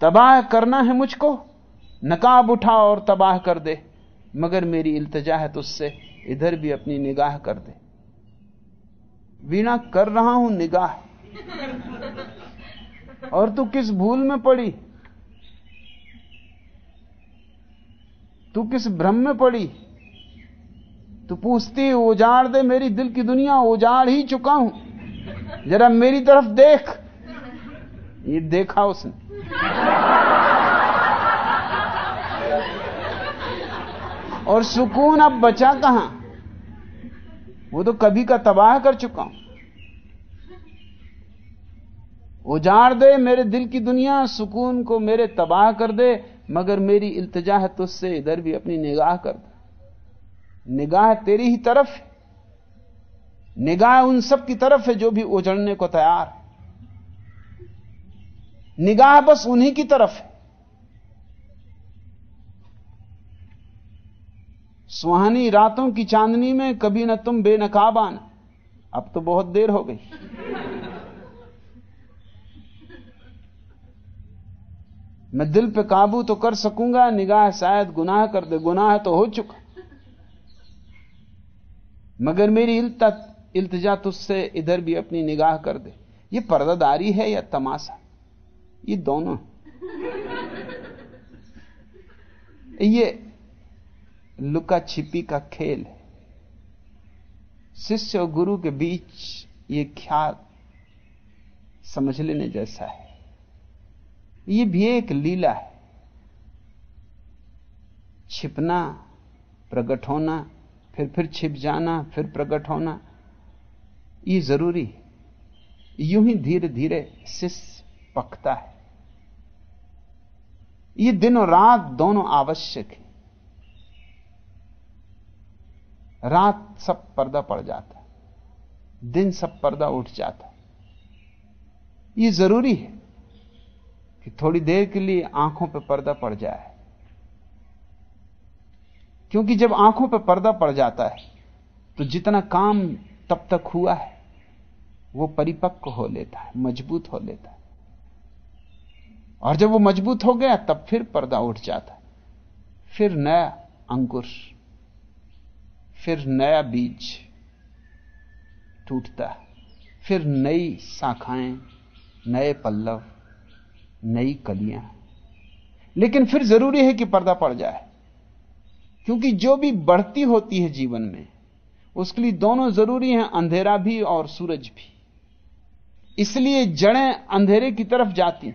तबाह करना है मुझको? नकाब उठा और तबाह कर दे। मगर मेरी इल्तजा है तुझसे, इधर भी अपनी निगाह कर दे। वीणा, कर रहा हूँ निगाह। और तू किस भूल में पड़ी? तू किस भ्रम में पड़ी? तू पूछती, उजाड़ दे मेरी दिल की दुनिया, उजाड़ ही चुका हूँ। जरा मेरी तरफ़ देख। ये देखा उसने। और सुकून अब बचा कहाँ? वो तो कभी का तबाह कर चुका हूँ। उजाड़ दे मेरे दिल की दुनिया, सुकून को मेरे तबाह कर दे, मगर मेरी इल्तजा है तुझसे इधर भी अपनी निगाह कर दे। निगाह तेरी ही तरफ़ है। निगाह उन सब की तरफ़ है जो भी उजड़ने को तैयार निगाह बस उन्हीं की तरफ़ है। सुहानी रातों की चांदनी में कभी न तुम बेनकाब आना अब तो बहुत देर हो गई। मैं दिल पे काबू तो कर सकूँगा, निगाह शायद गुनाह कर दे। गुनाह तो हो चुका। मगर मेरी इल्ता इल्तजा तुझसे इधर भी अपनी निगाह कर दे। ये पर्दादारी है या तमाशा? ये दोनों ये लुका छिपी का खेल है। शिष्य और गुरु के बीच ये ख्याल समझ लेने जैसा है। ये भी एक लीला है। छिपना, प्रकट होना, फिर फिर छिप जाना, फिर प्रकट होना, ये ज़रूरी है। यूँ ही धीरे धीरे शिष्य पकता है। ये दिन और रात दोनों आवश्यक है। रात सब पर्दा पड़ जाता है। दिन सब पर्दा उठ जाता है। ये ज़रूरी है कि थोड़ी देर के लिए आँखों पर पर्दा पड़ जाए। क्योंकि जब आँखों पर पर्दा पड़ जाता है तो जितना काम तब तक हुआ है, वो परिपक्व हो लेता है, मज़बूत हो लेता है। और जब वो मज़बूत हो गया, तब फिर पर्दा उठ जाता है। फिर नया अंकुर फिर नया बीज टूटता है। फिर नई शाखाएँ, नए पल्लव, नई कलियाँ। लेकिन फिर ज़रूरी है कि पर्दा पड़ जाए। क्योंकि जो भी बढ़ती होती है जीवन में, उसके लिए दोनों ज़रूरी हैं, अंधेरा भी और सूरज भी। इसलिए जड़ें अंधेरे की तरफ़ जाती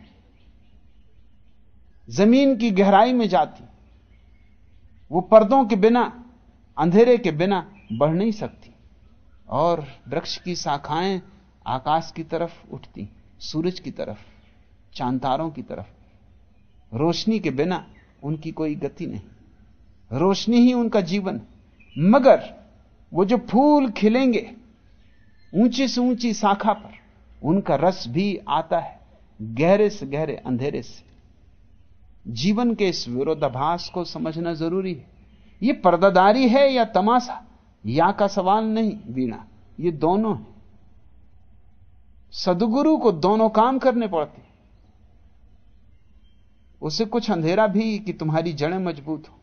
ज़मीन की गहराई में जाती वो पर्दों के बिना अंधेरे के बिना बढ़ नहीं सकती। और वृक्ष की शाखाएँ आकाश की तरफ़ उठती, सूरज की तरफ़ चांतारों की तरफ़। रोशनी के बिना उनकी कोई गति नहीं। रोशनी ही उनका जीवन मगर वो जो फूल खिलेंगे ऊँची से ऊँची शाखा पर, उनका रस भी आता है गहरे से गहरे, अंधेरे से। जीवन के इस विरोधाभास को समझना ज़रूरी है। ये पर्दादारी है या तमाशा? या का सवाल नहीं, वीणा। ये दोनों है। सदगुरु को दोनों काम करने पड़ते उसे कुछ अंधेरा भी कि तुम्हारी जड़ें मज़बूत हो।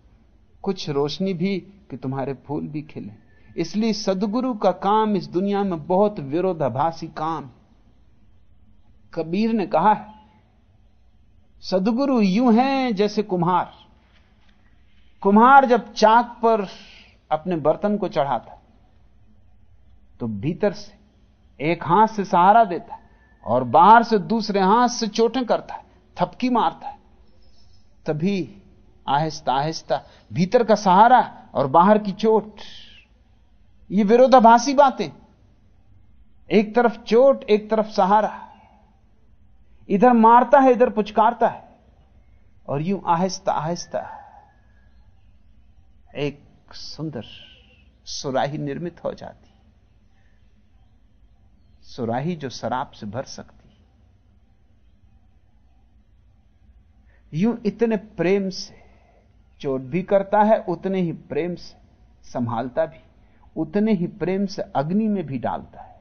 कुछ रोशनी भी कि तुम्हारे फूल भी खिले। इसलिए सदगुरु का काम इस दुनिया में बहुत विरोधाभासी काम कबीर ने कहा है, सदगुरु यूँ हैं जैसे कुम्हार। कुम्हार जब चाक पर अपने बर्तन को चढ़ाता तो भीतर से एक हाथ से सहारा देता और बाहर से दूसरे हाथ से चोटें करता है, थपकी मारता है। तभी आहिस्ता आहिस्ता भीतर का सहारा और बाहर की चोट, ये विरोधाभासी बातें। एक तरफ़ चोट, एक तरफ़ सहारा। इधर मारता है, इधर पुचकारता है। और यूँ आहिस्ता आहिस्ता एक सुंदर सुराही निर्मित हो जाती। सुराही जो शराब से भर सकती। यूँ इतने प्रेम से, चोट भी करता है, उतने ही प्रेम से संभालता भी, उतने ही प्रेम से अग्नि में भी डालता है।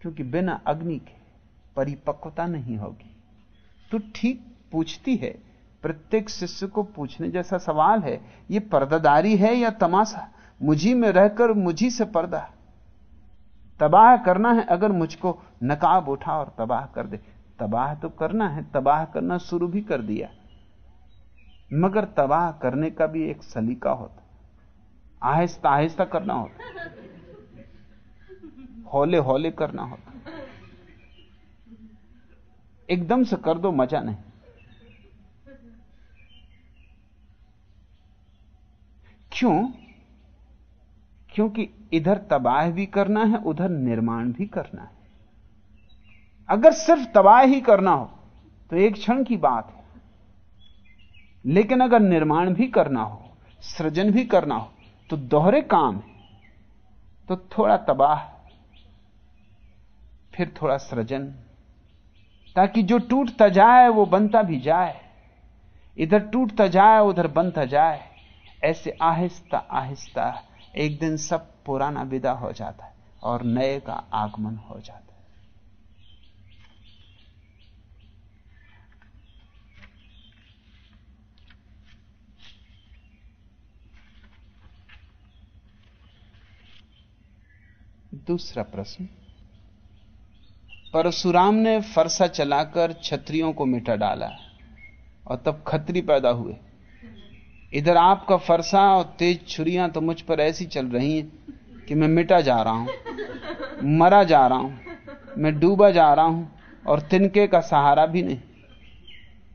क्योंकि बिना अग्नि के परिपक्वता नहीं होगी। तो ठीक पूछती है प्रत्येक शिष्य को पूछने जैसा सवाल है यह पर्दादारी है या तमाशा? मुझी में रहकर मुझी से पर्दा। तबाह करना है अगर मुझको नकाब उठा और तबाह कर दे। तबाह तो करना है, तबाह करना शुरू भी कर दिया। मगर तबाह करने का भी एक सलीका होता। आहिस्ता आहिस्ता करना होता। हौले हौले करना होता। एकदम से कर दो, मज़ा नहीं। क्यों? क्योंकि इधर तबाह भी करना है, उधर निर्माण भी करना है। अगर सिर्फ़ तबाह ही करना हो तो एक क्षण की बात है। लेकिन अगर निर्माण भी करना हो, सृजन भी करना हो तो दोहरे काम है। तो थोड़ा तबाह, फिर थोड़ा सृजन, ताकि जो टूटता जाए, वो बनता भी जाए। इधर टूटता जाए, उधर बनता जाए। ऐसे आहिस्ता आहिस्ता एक दिन सब पुराना विदा हो जाता है और नए का आगमन हो जाता है। दूसरा प्रश्न, परशुराम ने फरसा चलाकर छत्रियों को मिटा डाला और तब खत्री पैदा हुए। इधर आपका फरसा और तेज छुरियाँ तो मुझ पर ऐसी चल रही हैं कि मैं मिटा जा रहा हूँ, मरा जा रहा हूँ, मैं डूबा जा रहा हूँ और तिनके का सहारा भी नहीं।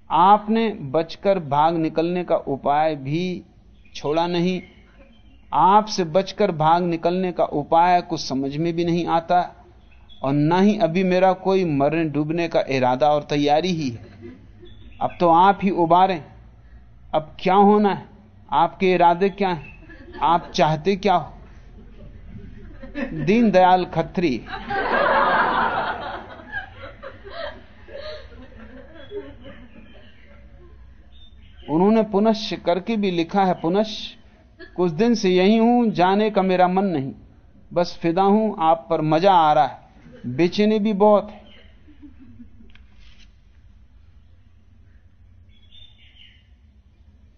आपने बचकर भाग निकलने का उपाय भी छोड़ा नहीं, आपसे बचकर भाग निकलने का उपाय कुछ समझ में भी नहीं आता और ना ही अभी मेरा कोई मरने डूबने का इरादा और तैयारी ही है। अब तो आप ही उबारें अब क्या होना है? आपके इरादे क्या हैं? आप चाहते क्या हो? दीनदयाल खत्री। उन्होंने पुनश्च करके भी लिखा है, पुनश्च, कुछ दिन से यही हूँ, जाने का मेरा मन नहीं। बस फिदा हूँ, आप पर मज़ा आ रहा है। बेचैनी भी बहुत है।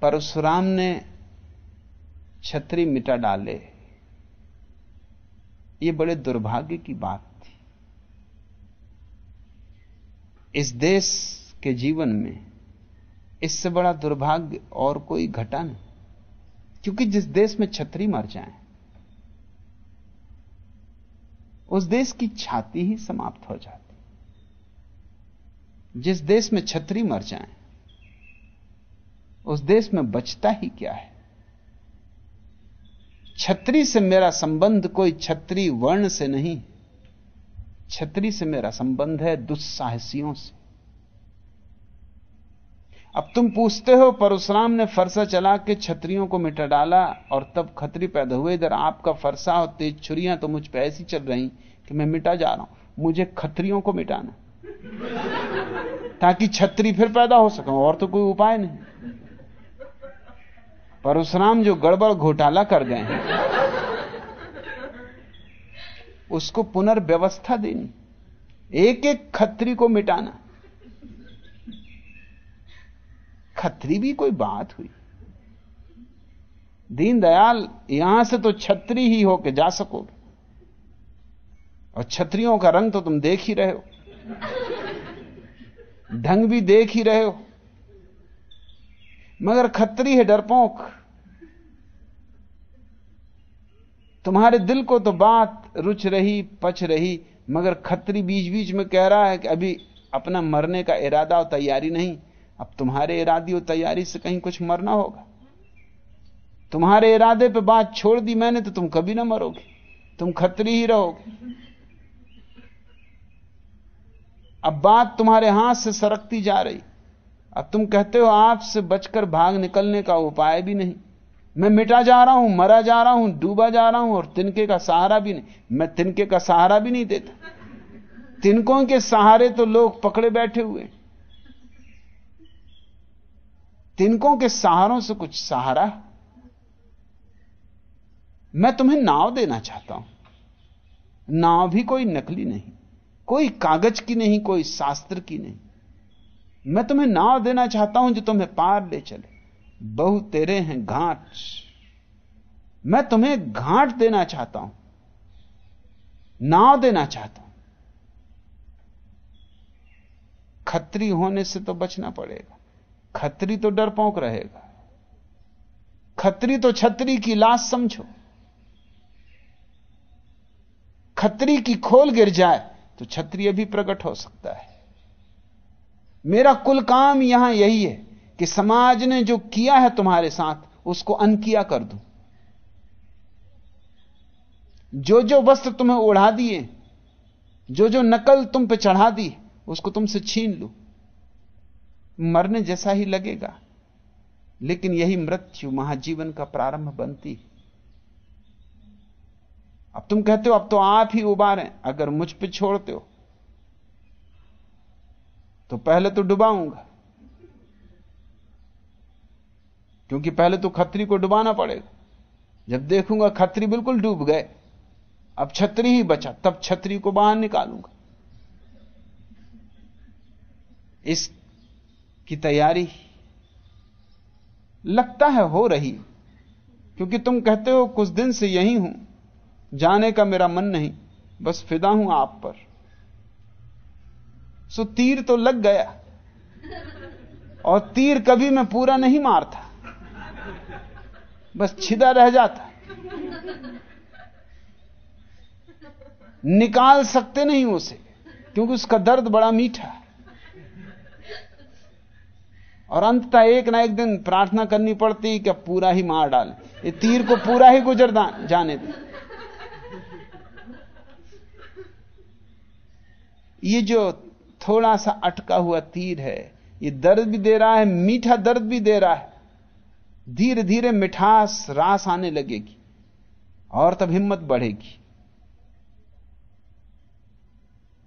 परशुराम ने छतरी मिटा डाले। ये बड़े दुर्भाग्य की बात थी। इस देश के जीवन में इससे बड़ा दुर्भाग्य और कोई घटा नहीं, क्योंकि जिस देश में छतरी मर जाए, उस देश की छाती ही समाप्त हो जाती। जिस देश में छतरी मर जाए उस देश में बचता ही क्या है? छत्री से मेरा संबंध कोई छत्री वर्ण से नहीं। छत्री से मेरा संबंध है दुस्साहसियों से। अब तुम पूछते हो, परशुराम ने फरसा चला के छत्रियों को मिटा डाला और तब खतरी पैदा हुए। इधर आपका फरसा और तेज छुरियाँ तो मुझ पर ऐसी चल रही कि मैं मिटा जा रहा हूँ। मुझे खतरियों को मिटाना। ताकि छत्री फिर पैदा हो सके, और तो कोई उपाय नहीं। परशुराम जो गड़बड़ घोटाला कर गए हैं, उसको पुनर्व्यवस्था देनी एक एक खत्री को मिटाना। खत्री भी कोई बात हुई। दीनदयाल, यहाँ से तो छत्री ही हो के जा सकोगे। और छत्रियों का रंग तो तुम देख ही रहे हो। ढंग भी देख ही रहे हो। मगर खतरी है डरपोक। तुम्हारे दिल को तो बात रुच रही, पच रही, मगर खतरी बीच बीच में कह रहा है कि अभी अपना मरने का इरादा और तैयारी नहीं। अब तुम्हारे इरादी और तैयारी से कहीं कुछ मरना होगा। तुम्हारे इरादे पे बात छोड़ दी मैंने तो तुम कभी ना मरोगे। तुम खतरी ही रहोगे। अब बात तुम्हारे हाथ से सरकती जा रही। अब तुम कहते हो आपसे बचकर भाग निकलने का उपाय भी नहीं। मैं मिटा जा रहा हूँ, मरा जा रहा हूँ, डूबा जा रहा हूँ और तिनके का सहारा भी नहीं। मैं तिनके का सहारा भी नहीं देता। तिनकों के सहारे तो लोग पकड़े बैठे हुए तिनकों के सहारों से कुछ सहारा। मैं तुम्हें नाव देना चाहता हूँ। नाव भी कोई नकली नहीं, कोई कागज़ की नहीं, कोई शास्त्र की नहीं। मैं तुम्हें नाव देना चाहता हूँ जो तुम्हें पार ले चले। बहु तेरे हैं घाट। मैं तुम्हें घाट देना चाहता हूँ। नाव देना चाहता हूँ। खत्री होने से तो बचना पड़ेगा। खत्री तो डरपोक रहेगा। खत्री तो छत्री की लाश समझो। खत्री की खोल गिर जाए तो छत्री भी प्रकट हो सकता है। मेरा कुल काम यहाँ यही है कि समाज ने जो किया है तुम्हारे साथ, उसको अनकिया कर दूँ। जो जो वस्त्र तुम्हें ओढ़ा दिए जो जो नकल तुम पे चढ़ा दी, उसको तुमसे छीन लू। मरने जैसा ही लगेगा, लेकिन यही मृत्यु महाजीवन का प्रारंभ बनती अब तुम कहते हो, अब तो आप ही उबारें, अगर मुझ पे छोड़ते हो तो पहले तो डुबाऊँगा। क्योंकि पहले तो खत्री को डुबाना पड़ेगा। जब देखूँगा खत्री बिल्कुल डूब गए, अब छतरी ही बचा, तब छतरी को बाहर निकालूँगा। इसकी तैयारी लगता है, हो रही क्योंकि तुम कहते हो, कुछ दिन से यही हूँ, जाने का मेरा मन नहीं, बस फिदा हूँ आप पर। सो तीर तो लग गया। और तीर कभी मैं पूरा नहीं मारता। बस छिदा रह जाता। निकाल सकते नहीं उसे, क्योंकि उसका दर्द बड़ा मीठा और अंततः एक ना एक दिन प्रार्थना करनी पड़ती कि पूरा ही मार डाले। ये तीर को पूरा ही गुजर जाने दे। ये जो थोड़ा सा अटका हुआ तीर है। ये दर्द भी दे रहा है, मीठा दर्द भी दे रहा है। धीरे धीरे मिठास रास आने लगेगी और तब हिम्मत बढ़ेगी।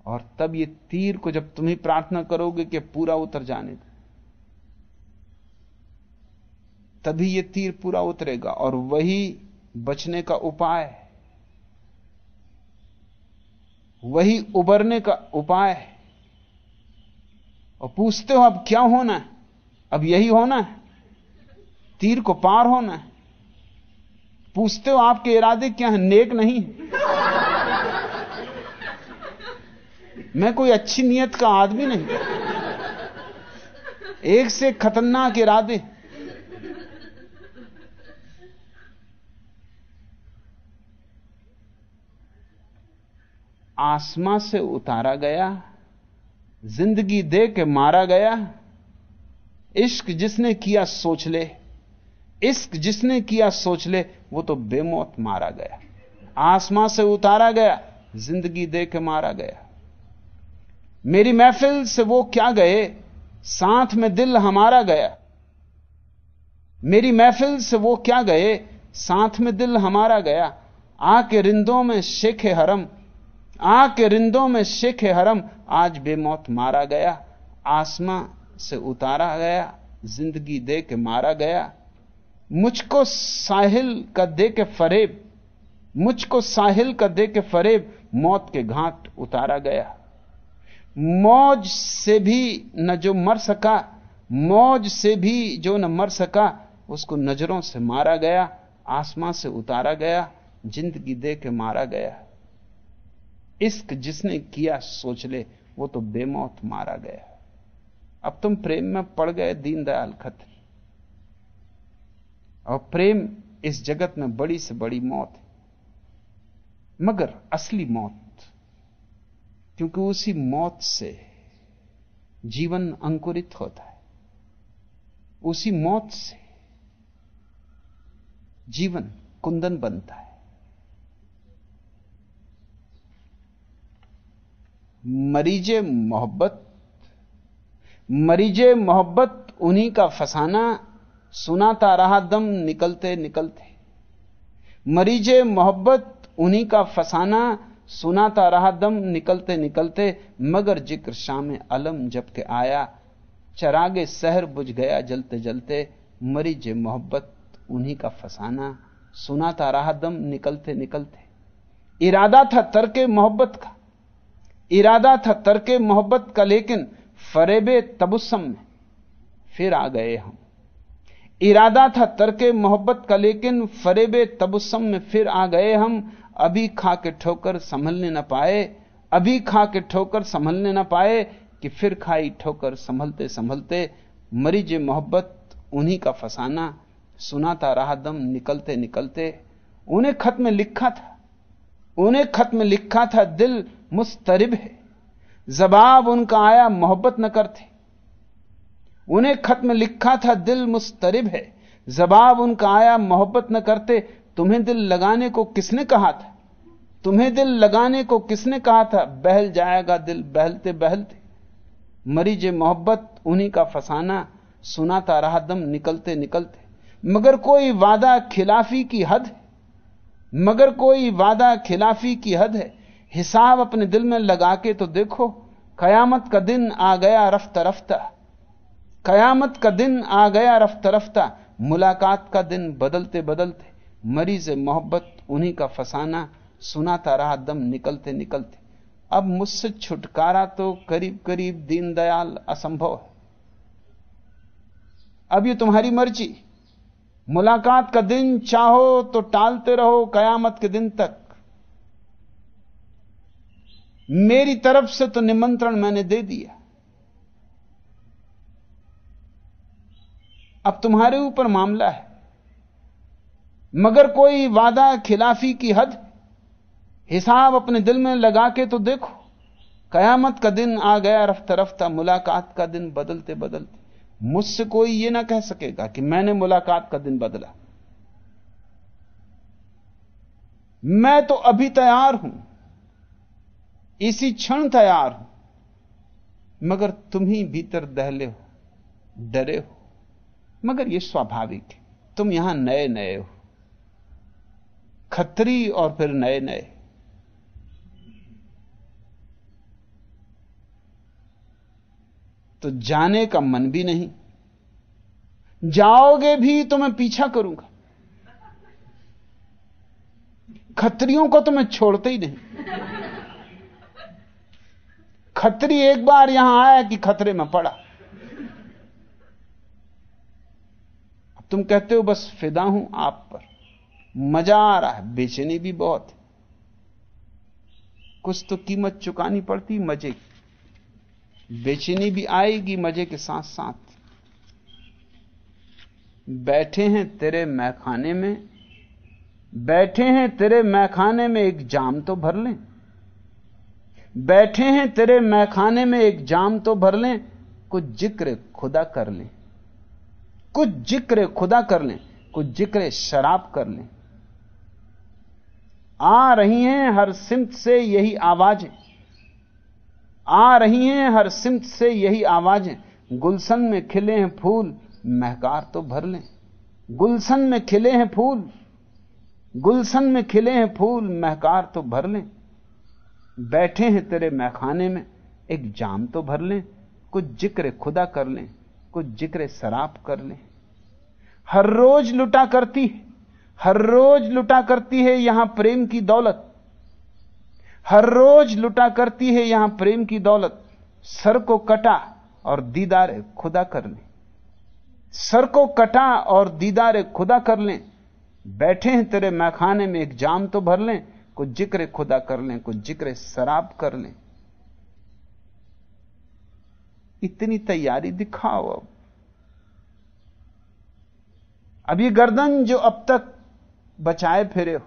और तब ये तीर को जब तुम ही प्रार्थना करोगे कि पूरा उतर जाने दो। तभी ये तीर पूरा उतरेगा और वही बचने का उपाय, वही उबरने का उपाय है और पूछते हो, अब क्या होना है? अब यही होना है? तीर को पार होना है? पूछते हो, आपके इरादे क्या हैं? नेक नहीं मैं कोई अच्छी नियत का आदमी नहीं। एक से खतरनाक इरादे। आसमां से उतारा गया ज़िंदगी दे के मारा गया, इश्क जिसने किया सोच ले, इश्क जिसने किया सोच ले, वो तो बेमौत मारा गया। आसमां से उतारा गया, ज़िंदगी दे के मारा गया। मेरी महफिल से वो क्या गए, साथ में दिल हमारा गया। मेरी महफिल से वो क्या गए, साथ में दिल हमारा गया। आके रिंदों में शेख हरम आके रिंदों में शेख हरम, आज बेमौत मारा गया। आसमां से उतारा गया, ज़िंदगी दे के मारा गया। मुझको साहिल का दे के फरेब, मुझको साहिल का दे के फरेब, मौत के घाट उतारा गया। मौज से भी न जो मर सका, मौज से भी जो न मर सका, उसको नज़रों से मारा गया, आसमां से उतारा गया, ज़िंदगी दे के मारा गया। इश्क जिसने किया सोच ले, वो तो बेमौत मारा गया। अब तुम प्रेम में पड़ गए दीनदयाल खत्री। और प्रेम इस जगत में बड़ी से बड़ी मौत है, मगर असली मौत, क्योंकि उसी मौत से जीवन अंकुरित होता है। उसी मौत से जीवन कुंदन बनता है। मरीजे मोहब्बत, मरीज़ मोहब्बत उन्हीं का फसाना, सुनाता रहा दम निकलते निकलते। मरीज़ मोहब्बत उन्हीं का फसाना, सुनाता रहा दम निकलते निकलते, मगर ज़िक्र शाम अलम जब के आया, चरागे शहर बुझ गया जलते जलते, मरीज़ मोहब्बत उन्हीं का फसाना, सुनाता रहा दम निकलते निकलते। इरादा था तरके मोहब्बत का। इरादा था तरके मोहब्बत का, लेकिन फरेबे तबुस्सम में फिर आ गए हम। इरादा था तरके मोहब्बत का, लेकिन फरेबे तबुस्सम में फिर आ गए हम। अभी खा के ठोकर संभलने न पाए, अभी खा के ठोकर संभलने न पाए कि फिर खाई ठोकर संभलते संभलते मरीज़ मोहब्बत उन्हीं का फसाना, सुनाता रहा दम निकलते निकलते। उन्हें खत में लिखा था, उन्हें खत में लिखा था दिल मुस्तरिब है। जवाब उनका आया, मोहब्बत न करते। उन्हें खत में लिखा था, दिल मुस्तरिब है। जवाब उनका आया, मोहब्बत न करते। तुम्हें दिल लगाने को किसने कहा था? तुम्हें दिल लगाने को किसने कहा था? बहल जाएगा दिल, बहलते बहलते। मरीज़ मोहब्बत, उन्हीं का फसाना, सुनाता रहा दम, निकलते निकलते। मगर कोई वादा खिलाफी की हद है? मगर कोई वादा खिलाफी की हद है? हिसाब अपने दिल में लगा के तो देखो, कयामत का दिन आ गया रफ्त रफ्ता। कयामत का दिन आ गया रफ्ता रफ्ता। मुलाकात का दिन बदलते बदलते, मरीज़ मोहब्बत उन्हीं का फसाना, सुनाता रहा दम निकलते निकलते। अब मुझसे छुटकारा तो करीब करीब दीनदयाल असंभव है। अब ये तुम्हारी मर्ज़ी। मुलाकात का दिन चाहो तो टालते रहो कयामत के दिन तक। मेरी तरफ़ से तो निमंत्रण मैंने दे दिया। अब तुम्हारे ऊपर मामला है। मगर कोई वादा खिलाफी की हद, हिसाब अपने दिल में लगा के तो देखो। कयामत का दिन आ गया, रफ्ता रफ्ता, मुलाकात का दिन बदलते बदलते। मुझसे कोई यह ना कह सकेगा कि मैंने मुलाकात का दिन बदला। मैं तो अभी तैयार हूँ। इसी क्षण तैयार हूँ। मगर तुम ही भीतर दहले हो, डरे हो। मगर यह स्वाभाविक है, तुम यहाँ नए नए हो। खत्री और फिर नए नए तो जाने का मन भी नहीं। जाओगे भी तो मैं पीछा करूँगा। खत्रियों को तो मैं छोड़ते ही नहीं। खतरी एक बार यहाँ आया कि खतरे में पड़ा। अब तुम कहते हो, बस फिदा हूँ आप पर। मज़ा आ रहा है, बेचैनी भी बहुत कुछ तो कीमत चुकानी पड़ती मज़े बेचैनी भी आएगी मज़े के साथ साथ बैठे हैं तेरे मैखाने में, बैठे हैं तेरे मैखाने में एक जाम तो भर लें। बैठे हैं तेरे मैखाने में, एक जाम तो भर लें, कुछ ज़िक्र खुदा कर लें। कुछ ज़िक्र खुदा कर लें, कुछ ज़िक्र शराब कर लें। आ रही हैं हर सिमत से यही आवाज़ें। आ रही हैं हर सिमत से यही आवाज़ें। गुलशन में खिले हैं फूल, महकार तो भर लें। गुलशन में खिले हैं फूल, गुलशन में खिले हैं फूल, महकार तो भर लें। बैठे हैं तेरे मैखाने में, एक जाम तो भर लें, कुछ ज़िक्र खुदा कर लें, कुछ ज़िक्र शराब कर लें। हर रोज लुटा करती है, हर रोज लुटा करती है यहाँ प्रेम की दौलत। हर रोज लुटा करती है यहाँ प्रेम की दौलत। सर को कटा और दीदार खुदा कर लें। सर को कटा और दीदार खुदा कर लें। बैठे हैं तेरे मैखाने में, एक जाम तो भर लें कुछ ज़िक्र खुदा कर लें कुछ ज़िक्र शराब कर लें। इतनी तैयारी दिखाओ अब। अब ये गर्दन जो अब तक बचाए फिरे हो,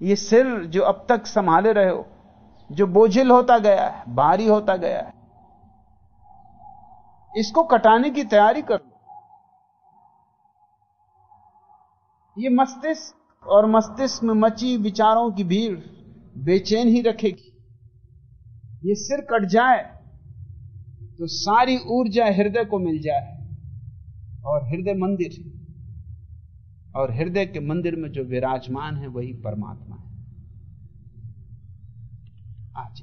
ये सिर जो अब तक संभाले रहे हो, जो बोझिल होता गया है, भारी होता गया है, इसको कटाने की तैयारी कर लो। ये मस्तिष्क और मस्तिष्क में मची विचारों की भीड़ बेचैन ही रखेगी। ये सिर कट जाए तो सारी ऊर्जा हृदय को मिल जाए। और हृदय मंदिर और हृदय के मंदिर में जो विराजमान है, वही परमात्मा है। आज